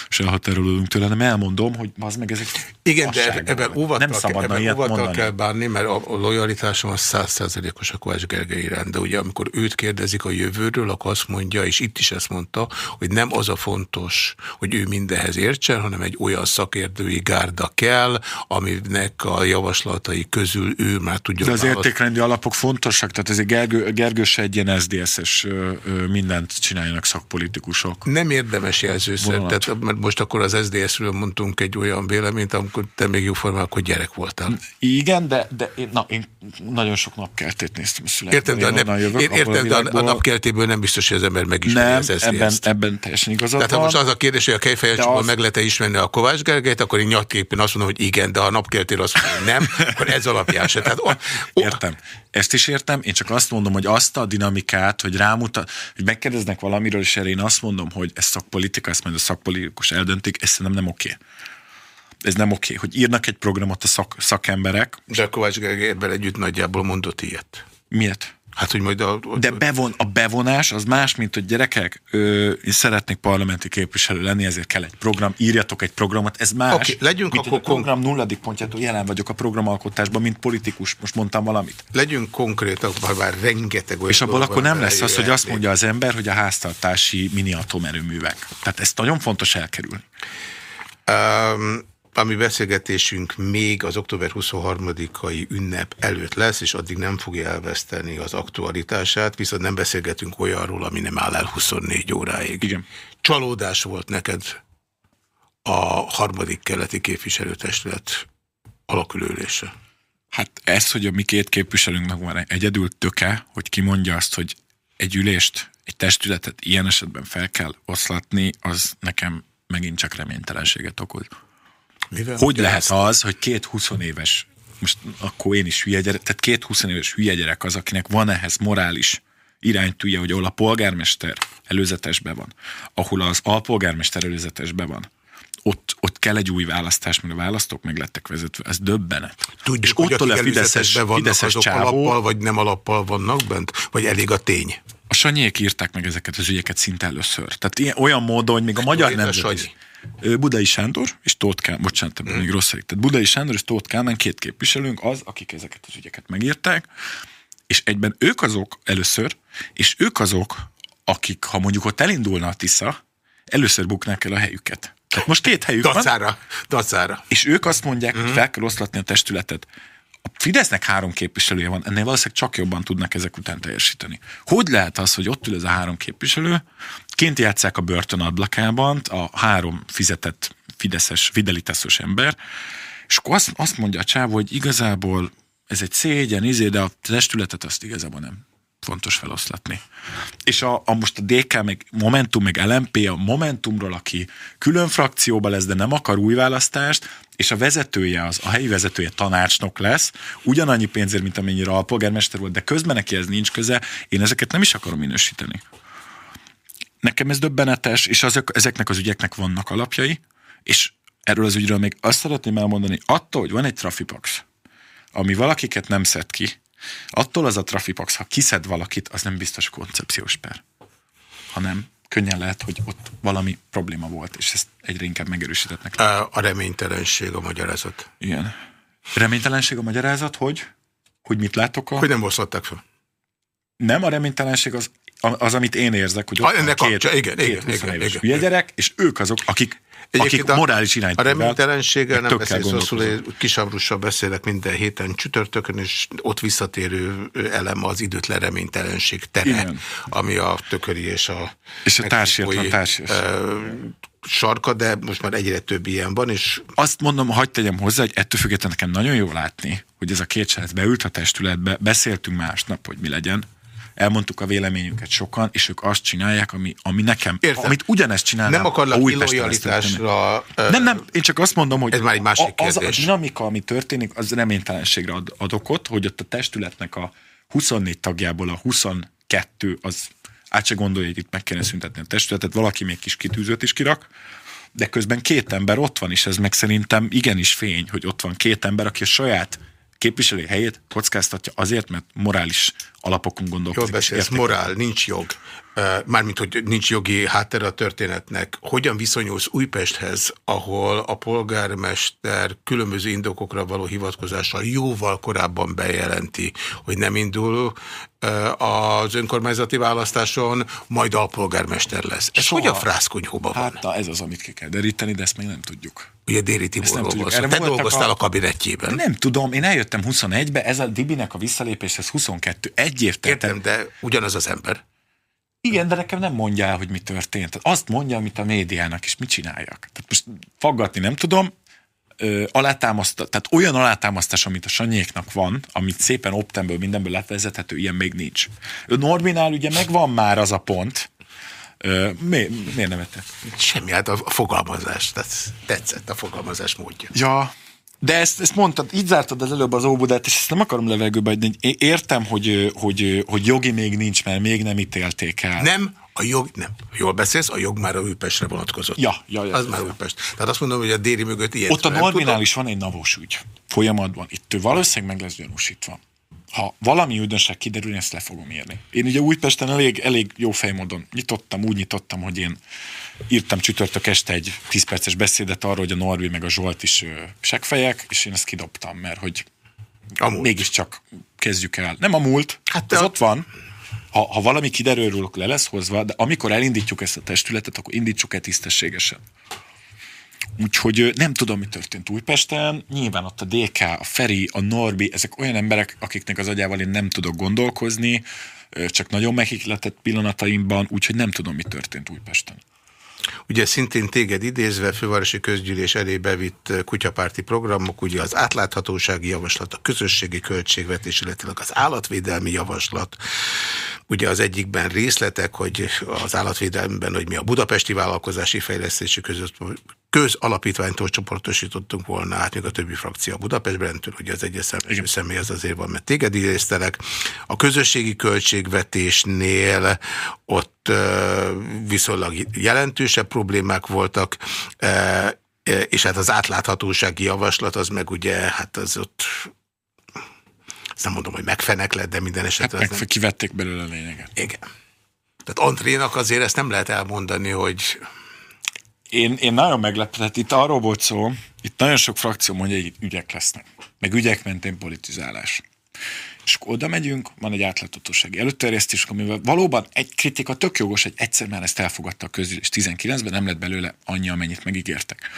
és elhatárolódunk tőle, hanem elmondom, hogy az meg ezek Igen, de ebben óvattal, nem szabadna ebben óvattal kell bánni, mert a, a lojalitásom az százszerzelékos a Kovács Gergely iránt, de ugye amikor őt kérdezik a jövőről, akkor azt mondja, és itt is ezt mondta, hogy nem az a fontos, fontos, hogy ő mindenhez értsen, hanem egy olyan szakértői gárda kell, aminek a javaslatai közül ő már tudja. De az értékrendi alapok fontosak, tehát ez egy Gergő, Gergő se egy ilyen SZDSZ-es mindent csináljanak szakpolitikusok. Nem érdemes jelzőszer, tehát mert most akkor az SZDSZ-ről mondtunk egy olyan véleményt, amikor te még jóformán akkor gyerek voltál. Igen, de, de én, na, én nagyon sok napkeltét néztem a. Értem, de, nem, jövök, értem, de a, a napkeltéből nem biztos, hogy az ember megismeri nem, az ebben, ebben teljesen igazad Tehát van. Most az a kérdés, hogy a kejfejacsokban az... meg lehet -e ismerni a Kovács Gergelyt, akkor én nyakképpen azt mondom, hogy igen, de ha a napkeltél azt mondom, hogy nem, akkor ez alapján se. Tehát, oh, oh. Értem. Ezt is értem, én csak azt mondom, hogy azt a dinamikát, hogy rámutat, hogy megkérdeznek valamiről, és erre én azt mondom, hogy ez szakpolitika, ezt majd a szakpolitikus eldöntik, ez szerintem nem oké. Ez nem oké, hogy írnak egy programot a szak, szakemberek. De a Kovács Gergelyben együtt nagyjából mondott ilyet. Miért? Hát, hogy majd a... De bevon, a bevonás az más, mint hogy gyerekek, ö, én szeretnék parlamenti képviselő lenni, ezért kell egy program, írjatok egy programot, ez más. Okay, legyünk mint akkor a program nulladik pontjától jelen vagyok a programalkotásban, mint politikus, most mondtam valamit. Legyünk konkrétak, bár, bár rengeteg olyan És abból akkor nem lesz az, hogy azt mondja az ember, hogy a háztartási mini atomerőművek. Tehát ezt nagyon fontos elkerülni. Um, a mi beszélgetésünk még az október 23-ai ünnep előtt lesz, és addig nem fogja elveszteni az aktualitását, viszont nem beszélgetünk olyanról, ami nem áll el 24 óráig. Igen. Csalódás volt neked a harmadik keleti képviselőtestület alakulőlése? Hát ez, hogy a mi két képviselőnknek van egyedül töke, hogy kimondja azt, hogy egy ülést, egy testületet ilyen esetben fel kell oszlatni, az nekem megint csak reménytelenséget okoz. Mivel hogy lehet ezt? az, hogy két 20 éves, most akkor én is hülye gyerek, tehát két 20 éves hülye gyerek az, akinek van ehhez morális iránytűje, hogy ahol a polgármester előzetesben van, ahol az alpolgármester előzetesben van, ott, ott kell egy új választás, mert a választók meg lettek vezetve. Ez döbbenet. Tudjuk, és hogy ott a fideszes, vannak, fideszes azok csávó, alappal, vagy nem alappal vannak bent? Vagy elég a tény? A Sanyék írták meg ezeket az ügyeket szinte először. Tehát ilyen, olyan módon, hogy még a magyar nemzet... Budai Sándor és Tóth Kálmán, bocsánat, hmm. még rossz Tehát Budai Sándor és Tóth Kálmán két képviselőnk az, akik ezeket az ügyeket megírták, és egyben ők azok először, és ők azok, akik, ha mondjuk ott elindulna a Tisza, először buknák el a helyüket. Tehát most két helyük dacára, van. Dacára. És ők azt mondják, mm. hogy fel kell oszlatni a testületet. A Fidesznek három képviselője van, ennél valószínűleg csak jobban tudnak ezek után teljesíteni. Hogy lehet az, hogy ott ül ez a három képviselő, kint játszák a börtön ablakában, a három fizetett fideszes, fidelitásos ember, és akkor azt, azt mondja a csávó, hogy igazából ez egy szégyen, izé, de a testületet azt igazából nem fontos feloszlatni. És a, a most a DK, meg Momentum, meg LMP a Momentumról, aki külön frakcióba lesz, de nem akar új választást, és a vezetője, az, a helyi vezetője tanácsnok lesz, ugyanannyi pénzért, mint amennyire a polgármester volt, de közben neki ez nincs köze, én ezeket nem is akarom minősíteni. Nekem ez döbbenetes, és azok, ezeknek az ügyeknek vannak alapjai, és erről az ügyről még azt szeretném elmondani, attól, hogy van egy trafipax, ami valakiket nem szed ki, attól az a trafipax, ha kiszed valakit, az nem biztos koncepciós per, hanem könnyen lehet, hogy ott valami probléma volt, és ezt egyre inkább megerősítetnek. A reménytelenség a magyarázat. Igen. Reménytelenség a magyarázat, hogy? Hogy mit látok a... Hogy nem osztották fel. Nem, a reménytelenség az, az amit én érzek, hogy ott ennek két, kapcsa, igen, két igen, igen, igen, igen. gyerek, és ők azok, akik Egyébként akik morális irányt A reménytelenséggel nem beszélsz rosszul, kisabrussal beszélek minden héten csütörtökön, és ott visszatérő elem az időtlen reménytelenség tere, Igen. ami a tököri és a és a társért társ sarka, de most már egyre több ilyen van, és... Azt mondom, hagyd tegyem hozzá, hogy ettől függetlenül nekem nagyon jó látni, hogy ez a két srác beült a testületbe, beszéltünk másnap, hogy mi legyen, elmondtuk a véleményünket sokan, és ők azt csinálják, ami, ami nekem, Értem. amit ugyanezt csinálnak. Nem akarlak illojalitásra. Nem, nem, én csak azt mondom, hogy ez már egy másik az a dinamika, ami történik, az reménytelenségre ad, ad okot, hogy ott a testületnek a 24 tagjából a 22 az át se gondolja, hogy itt meg kéne szüntetni a testületet, valaki még kis kitűzőt is kirak, de közben két ember ott van, és ez meg szerintem igenis fény, hogy ott van két ember, aki a saját képviselői helyét kockáztatja azért, mert morális alapokon Jól gondolkozik. és beszélsz, morál, nincs jog. Mármint, hogy nincs jogi háttere a történetnek. Hogyan viszonyulsz Újpesthez, ahol a polgármester különböző indokokra való hivatkozással jóval korábban bejelenti, hogy nem indul az önkormányzati választáson, majd alpolgármester lesz. Ez Soha. hogy a frászkonyhóban van? Hát na, ez az, amit ki kell deríteni, de ezt még nem tudjuk. Ugye Déri Tiborról Te dolgoztál a- a kabinetjében. Nem tudom, én eljöttem 21-be, ez a Dibinek a visszalépéshez 22. Egy év telt el. Értem, de ugyanaz az ember. Igen, de nekem nem mondja el, hogy mi történt. Azt mondja, amit a médiának, és mit csináljak. Tehát most faggatni nem tudom, ö, alátámaszta, tehát olyan alátámasztás, amit a Sanyéknak van, amit szépen optemből mindenből levezethető, ilyen még nincs. Ő Norbinál ugye megvan már az a pont, Ö, mi, miért nem ettek? Semmi, hát a fogalmazás. Tehát tetszett a fogalmazás módja. Ja, de ezt, ezt mondtad, így zártad az előbb az óbudát, és ezt nem akarom levegőbe adni. Értem, hogy, hogy, hogy jogi még nincs, mert még nem ítélték el. Nem, a jog, nem. Jól beszélsz, a jog már a Újpestre vonatkozott. Ja, ja, ja, Az ja, már ja. Újpest. Tehát azt mondom, hogy a déri mögött ilyen. Ott a Norminál is van egy navos ügy folyamatban. Itt valószínűleg meg lesz gyanúsítva. Ha valami újdonság kiderül, én ezt le fogom írni. Én ugye Újpesten elég, elég jó fejmódon nyitottam, úgy nyitottam, hogy én írtam csütörtök este egy 10 perces beszédet arról, hogy a Norbi meg a Zsolt is ö, seggfejek, és én ezt kidobtam, mert hogy Amúgy. mégiscsak kezdjük el. Nem a múlt, Hát ez a- ott van. Ha, ha valami kiderül róluk, le lesz hozva, de amikor elindítjuk ezt a testületet, akkor indítsuk el tisztességesen. Úgyhogy nem tudom, mi történt Újpesten. Nyilván ott a DK, a Feri, a Norbi, ezek olyan emberek, akiknek az agyával én nem tudok gondolkozni, csak nagyon meghikletett pillanataimban, úgyhogy nem tudom, mi történt Újpesten. Ugye szintén téged idézve, fővárosi közgyűlés elé bevitt eh, kutyapárti programok, ugye az átláthatósági javaslat, a közösségi költségvetés, illetve az állatvédelmi javaslat. Ugye az egyikben részletek, hogy az állatvédelemben, hogy mi a budapesti vállalkozási fejlesztési között közalapítványtól csoportosítottunk volna át, még a többi frakció a Budapestbrendtől, ugye az egyes személyű személy az azért van, mert téged idéztelek. A közösségi költségvetésnél ott viszonylag jelentősebb problémák voltak, és hát az átláthatósági javaslat az meg ugye, hát az ott azt nem mondom, hogy megfenek lett, de minden Hát esetre meg nem... kivették belőle a lényeget. Igen. Tehát Antrénak azért ezt nem lehet elmondani, hogy Én, én nagyon meglepett, itt arról volt szó, itt nagyon sok frakció mondja, hogy ügyek lesznek, meg ügyek mentén politizálás. És akkor oda megyünk, van egy átláthatósági előterjesztés, amivel valóban egy kritika tök jogos, hogy egyszer már ezt elfogadta a közülés 19-ben, nem lett belőle annyi, amennyit megígértek.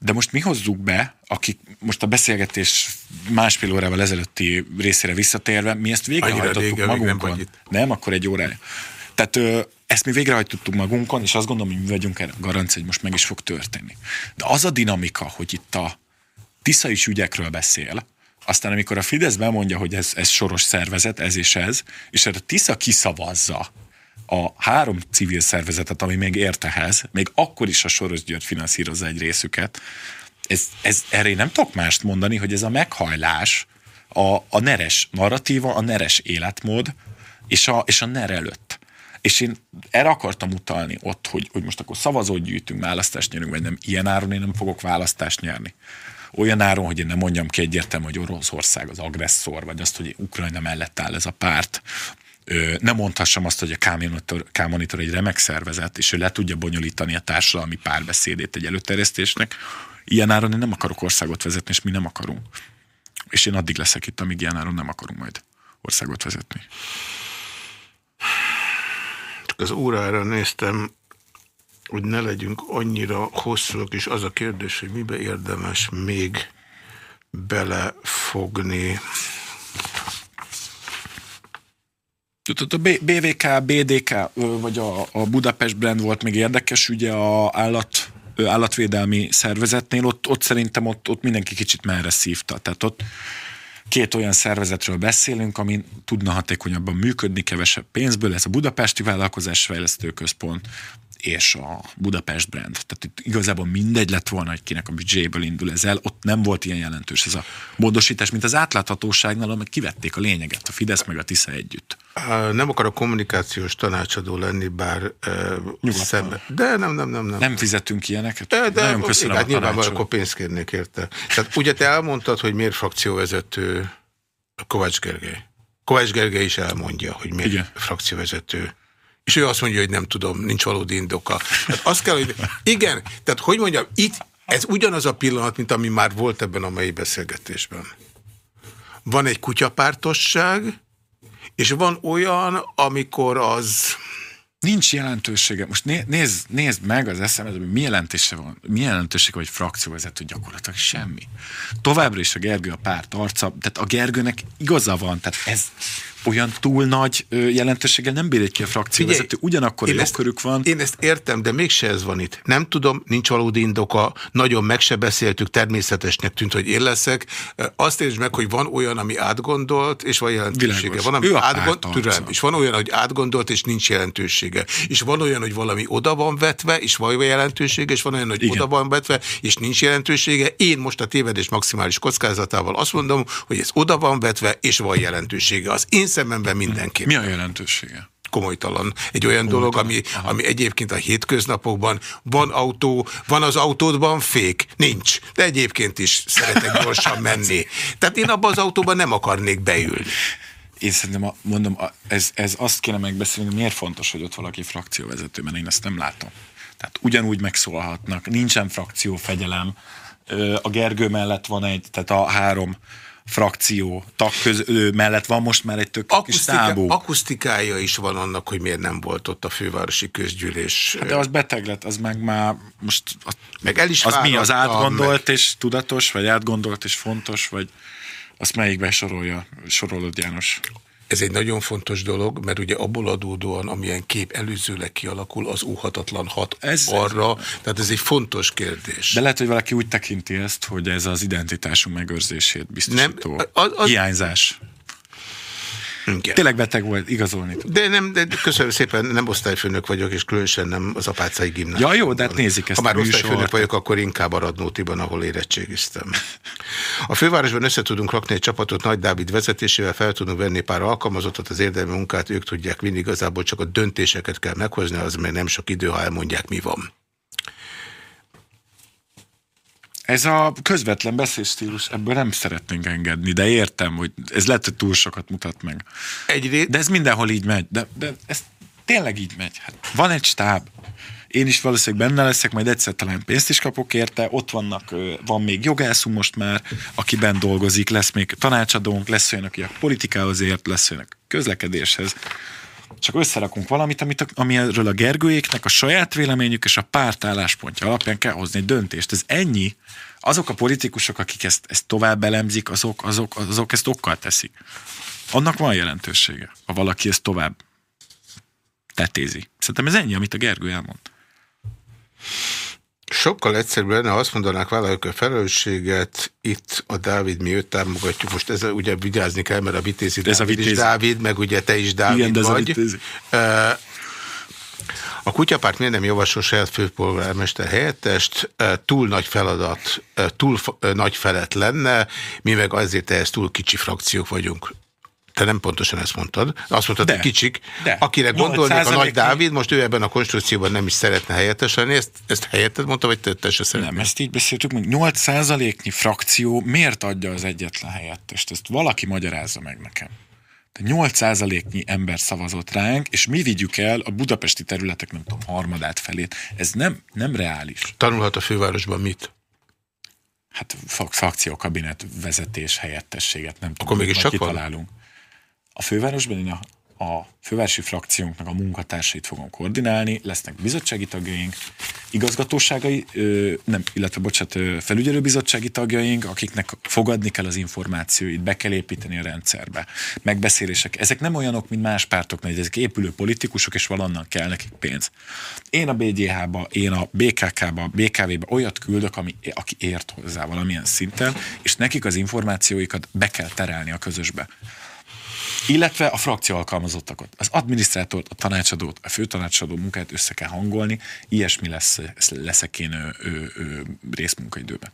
De most mi hozzuk be, akik most a beszélgetés másfél órával ezelőtti részére visszatérve, mi ezt végrehajtottuk nem magunkon. itt. Nem, akkor egy órája. Tehát ö, ezt mi végrehajtottuk magunkon, és azt gondolom, hogy mi vagyunk erre garancia, hogy most meg is fog történni. De az a dinamika, hogy itt a Tisza is ügyekről beszél, aztán amikor a Fidesz bemondja, hogy ez, ez soros szervezet, ez és ez, és erre a Tisza kiszavazza a három civil szervezetet, ami még ért ehhez, még akkor is a Soros György finanszírozza egy részüket, ez, ez, erre én nem tudok mást mondani, hogy ez a meghajlás, a, a neres narratíva, a neres életmód, és a, és a ner előtt. És én erre akartam utalni ott, hogy, hogy most akkor szavazót gyűjtünk, választást nyerünk, vagy nem. Ilyen áron én nem fogok választást nyerni. Olyan áron, hogy én nem mondjam ki egyértelműen, hogy Oroszország az agresszor, vagy azt, hogy Ukrajna mellett áll ez a párt. Nem mondhassam azt, hogy a K-monitor egy remek szervezet, és ő le tudja bonyolítani a társadalmi párbeszédét egy előterjesztésnek. Ilyen áron én nem akarok országot vezetni, és mi nem akarunk. És én addig leszek itt, amíg ilyen áron nem akarunk majd országot vezetni. Az órára néztem, hogy ne legyünk annyira hosszúak, és az a kérdés, hogy mibe érdemes még belefogni. Tudod, a BVK, BDK, vagy a, a Budapest Brand volt még érdekes, ugye a állat, állatvédelmi szervezetnél, ott, ott szerintem ott, ott mindenki kicsit merre szívta. Tehát ott két olyan szervezetről beszélünk, ami tudna hatékonyabban működni, kevesebb pénzből. Ez a Budapesti Vállalkozásfejlesztő Központ és a Budapest Brand. Tehát itt igazából mindegy lett volna, hogy kinek a büdzséből indul ez el. Ott nem volt ilyen jelentős ez a módosítás, mint az átláthatóságnál, meg kivették a lényeget, a Fidesz meg a Tisza együtt. Nem akarok kommunikációs tanácsadó lenni, bár uh, szembe. De nem, nem, nem. nem. Nem fizetünk ilyeneket? De, de Nagyon köszönöm igen, a tanácsot. akkor pénzt kérnék érte. Tehát ugye te elmondtad, hogy miért frakcióvezető Kovács Gergely. Kovács Gergely is elmondja, hogy miért Igen. frakcióvezető. És ő azt mondja, hogy nem tudom, nincs valódi indoka. Tehát azt kell, hogy igen, tehát hogy mondjam, itt ez ugyanaz a pillanat, mint ami már volt ebben a mai beszélgetésben. Van egy kutyapártosság, és van olyan, amikor az... Nincs jelentősége. Most né, nézd, nézd meg az eszemet, hogy mi jelentése van, mi jelentősége, hogy frakcióvezető gyakorlatilag semmi. Továbbra is a Gergő a párt arca, tehát a Gergőnek igaza van, tehát ez olyan túl nagy jelentőséggel nem bír egy ki a frakcióvezető, ugyanakkor én ezt, jogkörük van. Én ezt értem, de mégse ez van itt. Nem tudom, nincs valódi indoka, nagyon meg se beszéltük, természetesnek tűnt, hogy én leszek. Azt értsd meg, hogy van olyan, ami átgondolt, és van jelentősége. Világos. Van, ami Ő a átgond... párt Türelem, arca. és van olyan, hogy átgondolt, és nincs jelentősége. És van olyan, hogy valami oda van vetve, és van jelentősége, és van olyan, hogy Igen. oda van vetve, és nincs jelentősége. Én most a tévedés maximális kockázatával azt mondom, hogy ez oda van vetve, és van jelentősége. Az én szememben mindenképp Mi a jelentősége? komolytalan. Egy olyan dolog, ami, ami egyébként a hétköznapokban van autó, van az autódban fék? Nincs. De egyébként is szeretek gyorsan menni. Tehát én abban az autóban nem akarnék beülni. Én szerintem, a, mondom, a, ez, ez azt kéne megbeszélni, hogy miért fontos, hogy ott valaki frakcióvezető, mert én ezt nem látom. Tehát ugyanúgy megszólhatnak, nincsen frakciófegyelem, a Gergő mellett van egy, tehát a három frakció tag köz, ő mellett van most már egy tök kis Akusztika, tábú. akusztikája is van annak, hogy miért nem volt ott a fővárosi közgyűlés. De az beteg lett, az meg már most az, Meg el is az mi, az átgondolt és tudatos, vagy átgondolt és fontos, vagy azt melyikbe sorolja, sorolod János? Ez egy nagyon fontos dolog, mert ugye abból adódóan, amilyen kép előzőleg kialakul, az óhatatlan hat Ez- ez, arra. Tehát ez egy fontos kérdés. De lehet, hogy valaki úgy tekinti ezt, hogy ez az identitásunk megőrzését biztosító Nem, az- az- hiányzás. Igen. Tényleg beteg volt, igazolni tud. De nem, de köszönöm szépen, nem osztályfőnök vagyok, és különösen nem az apácai gimnáziumban. Ja, jó, de hát nézik ezt Ha már osztályfőnök vagyok, akkor inkább a Radnótiban, ahol érettségiztem. A fővárosban össze tudunk rakni egy csapatot Nagy Dávid vezetésével, fel tudunk venni pár alkalmazottat, az érdemi munkát ők tudják vinni, igazából csak a döntéseket kell meghozni, az meg nem sok idő, ha elmondják, mi van. Ez a közvetlen beszélstílus, ebből nem szeretnénk engedni, de értem, hogy ez lehet, hogy túl sokat mutat meg. Egyrészt, De ez mindenhol így megy, de, de ez tényleg így megy. Hát van egy stáb, én is valószínűleg benne leszek, majd egyszer talán pénzt is kapok érte, ott vannak, van még jogászunk most már, aki bent dolgozik, lesz még tanácsadónk, lesz olyan, aki a politikához ért, lesz olyan, aki közlekedéshez. Csak összerakunk valamit, amit, amiről a Gergőjéknek a saját véleményük és a párt álláspontja alapján kell hozni egy döntést. Ez ennyi. Azok a politikusok, akik ezt, ezt tovább elemzik, azok, azok, azok ezt okkal teszik. Annak van jelentősége, ha valaki ezt tovább tetézi. Szerintem ez ennyi, amit a Gergő elmond. Sokkal egyszerűbb lenne, ha azt mondanák, vállaljuk a felelősséget, itt a Dávid, mi őt támogatjuk. Most ezzel ugye vigyázni kell, mert a Vitézi Ez a Dávid is Vitézi. Dávid, meg ugye te is Dávid Igen, de ez a. Vitézi. A kutyapárt miért nem javasol saját főpolgármester helyettest? Túl nagy feladat, túl nagy felet lenne, mi meg azért ehhez túl kicsi frakciók vagyunk. Te nem pontosan ezt mondtad. Azt mondtad, De. hogy kicsik. De. Akire gondolnék a 8%-nyi nagy Dávid, most ő ebben a konstrukcióban nem is szeretne helyettes lenni. Ezt, ezt helyetted mondta, vagy te, te se szeretnél? Nem, ezt így beszéltük, hogy 8%-nyi frakció miért adja az egyetlen helyettest? Ezt valaki magyarázza meg nekem. De 8%-nyi ember szavazott ránk, és mi vigyük el a budapesti területek, nem tudom, harmadát felét. Ez nem, nem reális. Tanulhat a fővárosban mit? Hát frak- frakciókabinet vezetés helyettességet nem tudom. Akkor mégis majd csak van? A fővárosban én a, a fővárosi frakciónknak a munkatársait fogom koordinálni, lesznek bizottsági tagjaink, igazgatóságai, ö, nem, illetve bocsánat, ö, felügyelőbizottsági tagjaink, akiknek fogadni kell az információit, be kell építeni a rendszerbe. Megbeszélések. Ezek nem olyanok, mint más pártoknál, ezek épülő politikusok, és valonnan kell nekik pénz. Én a BGH-ba, én a BKK-ba, BKV-ba olyat küldök, ami, aki ért hozzá valamilyen szinten, és nekik az információikat be kell terelni a közösbe illetve a frakció alkalmazottakat. Az adminisztrátort, a tanácsadót, a főtanácsadó munkát össze kell hangolni, ilyesmi lesz, leszek én ö, ö, ö, részmunkaidőben.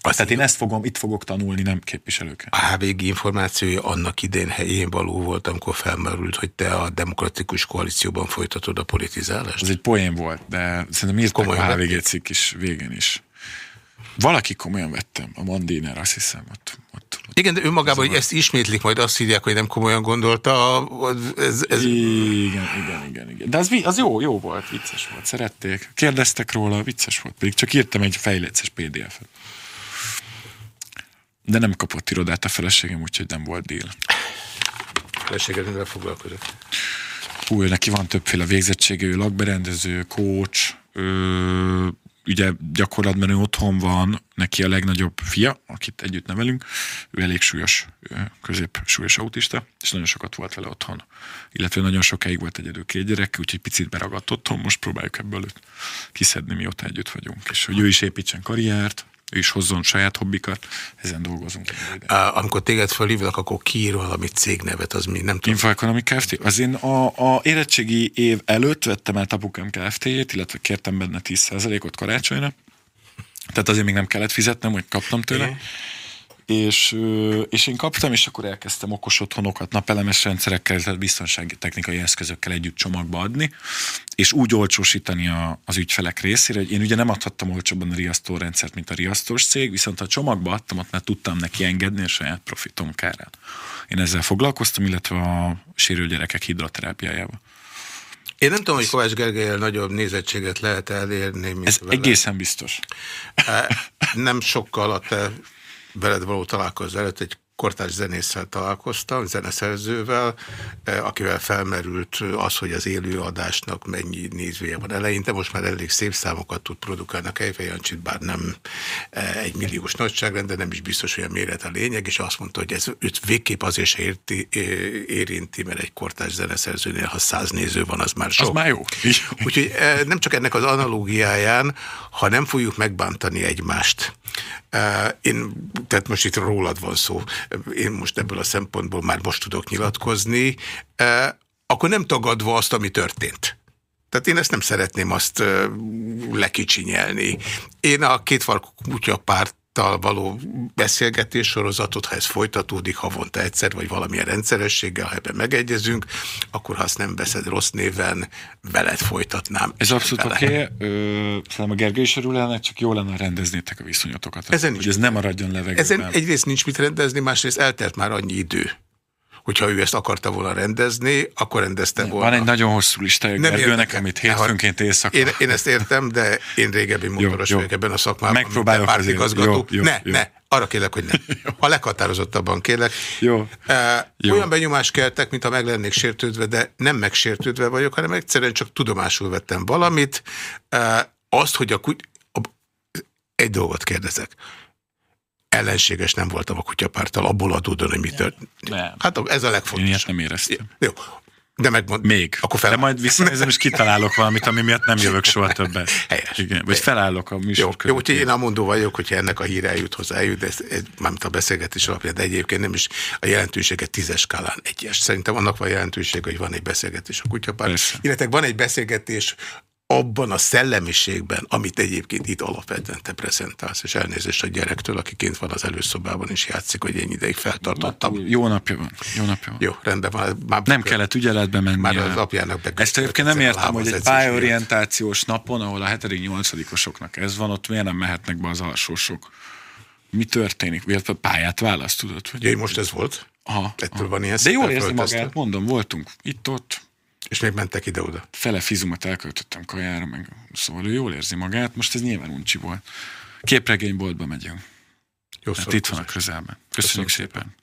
Azt Tehát én ezt fogom, itt fogok tanulni, nem képviselőket. A HVG információja annak idén helyén való volt, amikor felmerült, hogy te a demokratikus koalícióban folytatod a politizálást? Ez egy poén volt, de szerintem írták Komolyan a? HVG cikk is végén is. Valaki komolyan vettem, a Mandiner, azt hiszem, ott, ott ott. Igen, de önmagában, hogy ezt ismétlik, majd azt hívják, hogy nem komolyan gondolta, ez, ez... Igen, igen, igen, igen. De az, az jó, jó volt, vicces volt, szerették. Kérdeztek róla, vicces volt, pedig csak írtam egy fejléces PDF-et. De nem kapott irodát a feleségem, úgyhogy nem volt deal. Feleséged mivel foglalkozott? Hú, neki van többféle végzettsége, ő lakberendező, coach, ugye gyakorlatban ő otthon van, neki a legnagyobb fia, akit együtt nevelünk, ő elég súlyos, közép súlyos autista, és nagyon sokat volt vele otthon. Illetve nagyon sokáig volt egyedül két gyerek, úgyhogy picit beragadt otthon, most próbáljuk ebből kiszedni, mióta együtt vagyunk. És hogy ő is építsen karriert, ő is hozzon saját hobbikat, ezen dolgozunk. Amikor téged felhívlak, akkor kiír valami cégnevet, az mi nem tudom. Infoeconomy Kft. Az én a, a érettségi év előtt vettem el Tapukám Kft-jét, illetve kértem benne 10%-ot karácsonyra. Tehát azért még nem kellett fizetnem, hogy kaptam tőle. Igen. És, és én kaptam, és akkor elkezdtem okos otthonokat, napelemes rendszerekkel, tehát biztonsági technikai eszközökkel együtt csomagba adni, és úgy olcsósítani a, az ügyfelek részére, hogy én ugye nem adhattam olcsóbban a riasztórendszert, mint a riasztós cég, viszont ha csomagba adtam, ott már tudtam neki engedni a saját profitom kárán. Én ezzel foglalkoztam, illetve a sérült gyerekek hidroterápiájával. Én nem tudom, hogy Kovács Gergelyel nagyobb nézettséget lehet elérni, mint Ez vele. egészen biztos. Nem sokkal a te veled való találkozó előtt egy kortárs zenésszel találkoztam, zeneszerzővel, eh, akivel felmerült az, hogy az élőadásnak mennyi nézője van eleinte, most már elég szép számokat tud produkálni a Kejfej Jancsit, bár nem eh, egy milliós nagyságrend, de nem is biztos, hogy a méret a lényeg, és azt mondta, hogy ez őt végképp azért se érti, eh, érinti, mert egy kortárs zeneszerzőnél, ha száz néző van, az már sok. Az már jó. Úgyhogy nem csak ennek az analógiáján, ha nem fogjuk megbántani egymást. Én, tehát most itt rólad van szó, én most ebből a szempontból már most tudok nyilatkozni, akkor nem tagadva azt, ami történt. Tehát én ezt nem szeretném azt lekicsinyelni. Én a kétfarkú kutya párttal való beszélgetés sorozatot, ha ez folytatódik havonta egyszer, vagy valamilyen rendszerességgel, ha ebben megegyezünk, akkor ha azt nem veszed rossz néven, veled folytatnám. Ez abszolút oké. Okay. Szerintem a Gergely is örül ennek, csak jó lenne, rendeznétek a viszonyatokat. Ezen hogy nincs ez nem maradjon levegőben. Ezen egyrészt nincs mit rendezni, másrészt eltelt már annyi idő. Hogyha ő ezt akarta volna rendezni, akkor rendezte volna. Van egy nagyon hosszú listája Nem Gergőnek, érdekel. amit hétfőnként éjszaka. Én, én ezt értem, de én régebbi motoros vagyok ebben a szakmában. Megpróbálok azért. pártigazgató. Jó, jó, ne, jó. ne, arra kérlek, hogy ne. A leghatározottabban kérlek. Jó. Uh, Jó. Olyan benyomást keltek, mintha meg lennék sértődve, de nem megsértődve vagyok, hanem egyszerűen csak tudomásul vettem valamit. Uh, azt, hogy a kuty... Egy dolgot kérdezek. Ellenséges nem voltam a kutyapárttal, abból adódóan, hogy mi történt. Nem. Hát ez a Én legfontosabb. ilyet nem éreztem. Jó. De megmond... Még. Akkor fel... De majd visszanézem, és kitalálok valamit, ami miatt nem jövök soha többet. Helyes. Igen. Vagy felállok a műsor Jó, jó, úgyhogy én amondó vagyok, hogyha ennek a híre eljut hozzá, eljut, de ez, ez, mármint a beszélgetés alapján, de egyébként nem is a jelentősége tízes skálán egyes. Szerintem annak van jelentősége, hogy van egy beszélgetés a kutyapár, illetve van egy beszélgetés abban a szellemiségben, amit egyébként itt alapvetően te prezentálsz, és elnézést a gyerektől, aki kint van az előszobában és játszik, hogy én ideig feltartottam. Jó napja van. Jó napja van. Jó, rendben van. Már Nem kellett ügyeletbe menni. Már az apjának be Ezt egyébként nem értem, hogy egy pályorientációs napon, ahol a 7.-8-osoknak ez van, ott miért nem mehetnek be az alsósok? Mi történik? Illetve pályát választ, tudod? Hogy... Ja, most ez volt? Aha, Ettől aha. van ilyen De jól érzi magát, mondom, voltunk itt-ott, És még mentek ide-oda. fele fizumat elköltöttem kajára, meg szóval ő jól érzi magát, most ez nyilván uncsi volt. Képregényboltba megyünk. Jó Tehát itt van a közelben. Köszönjük Köszönöm szépen.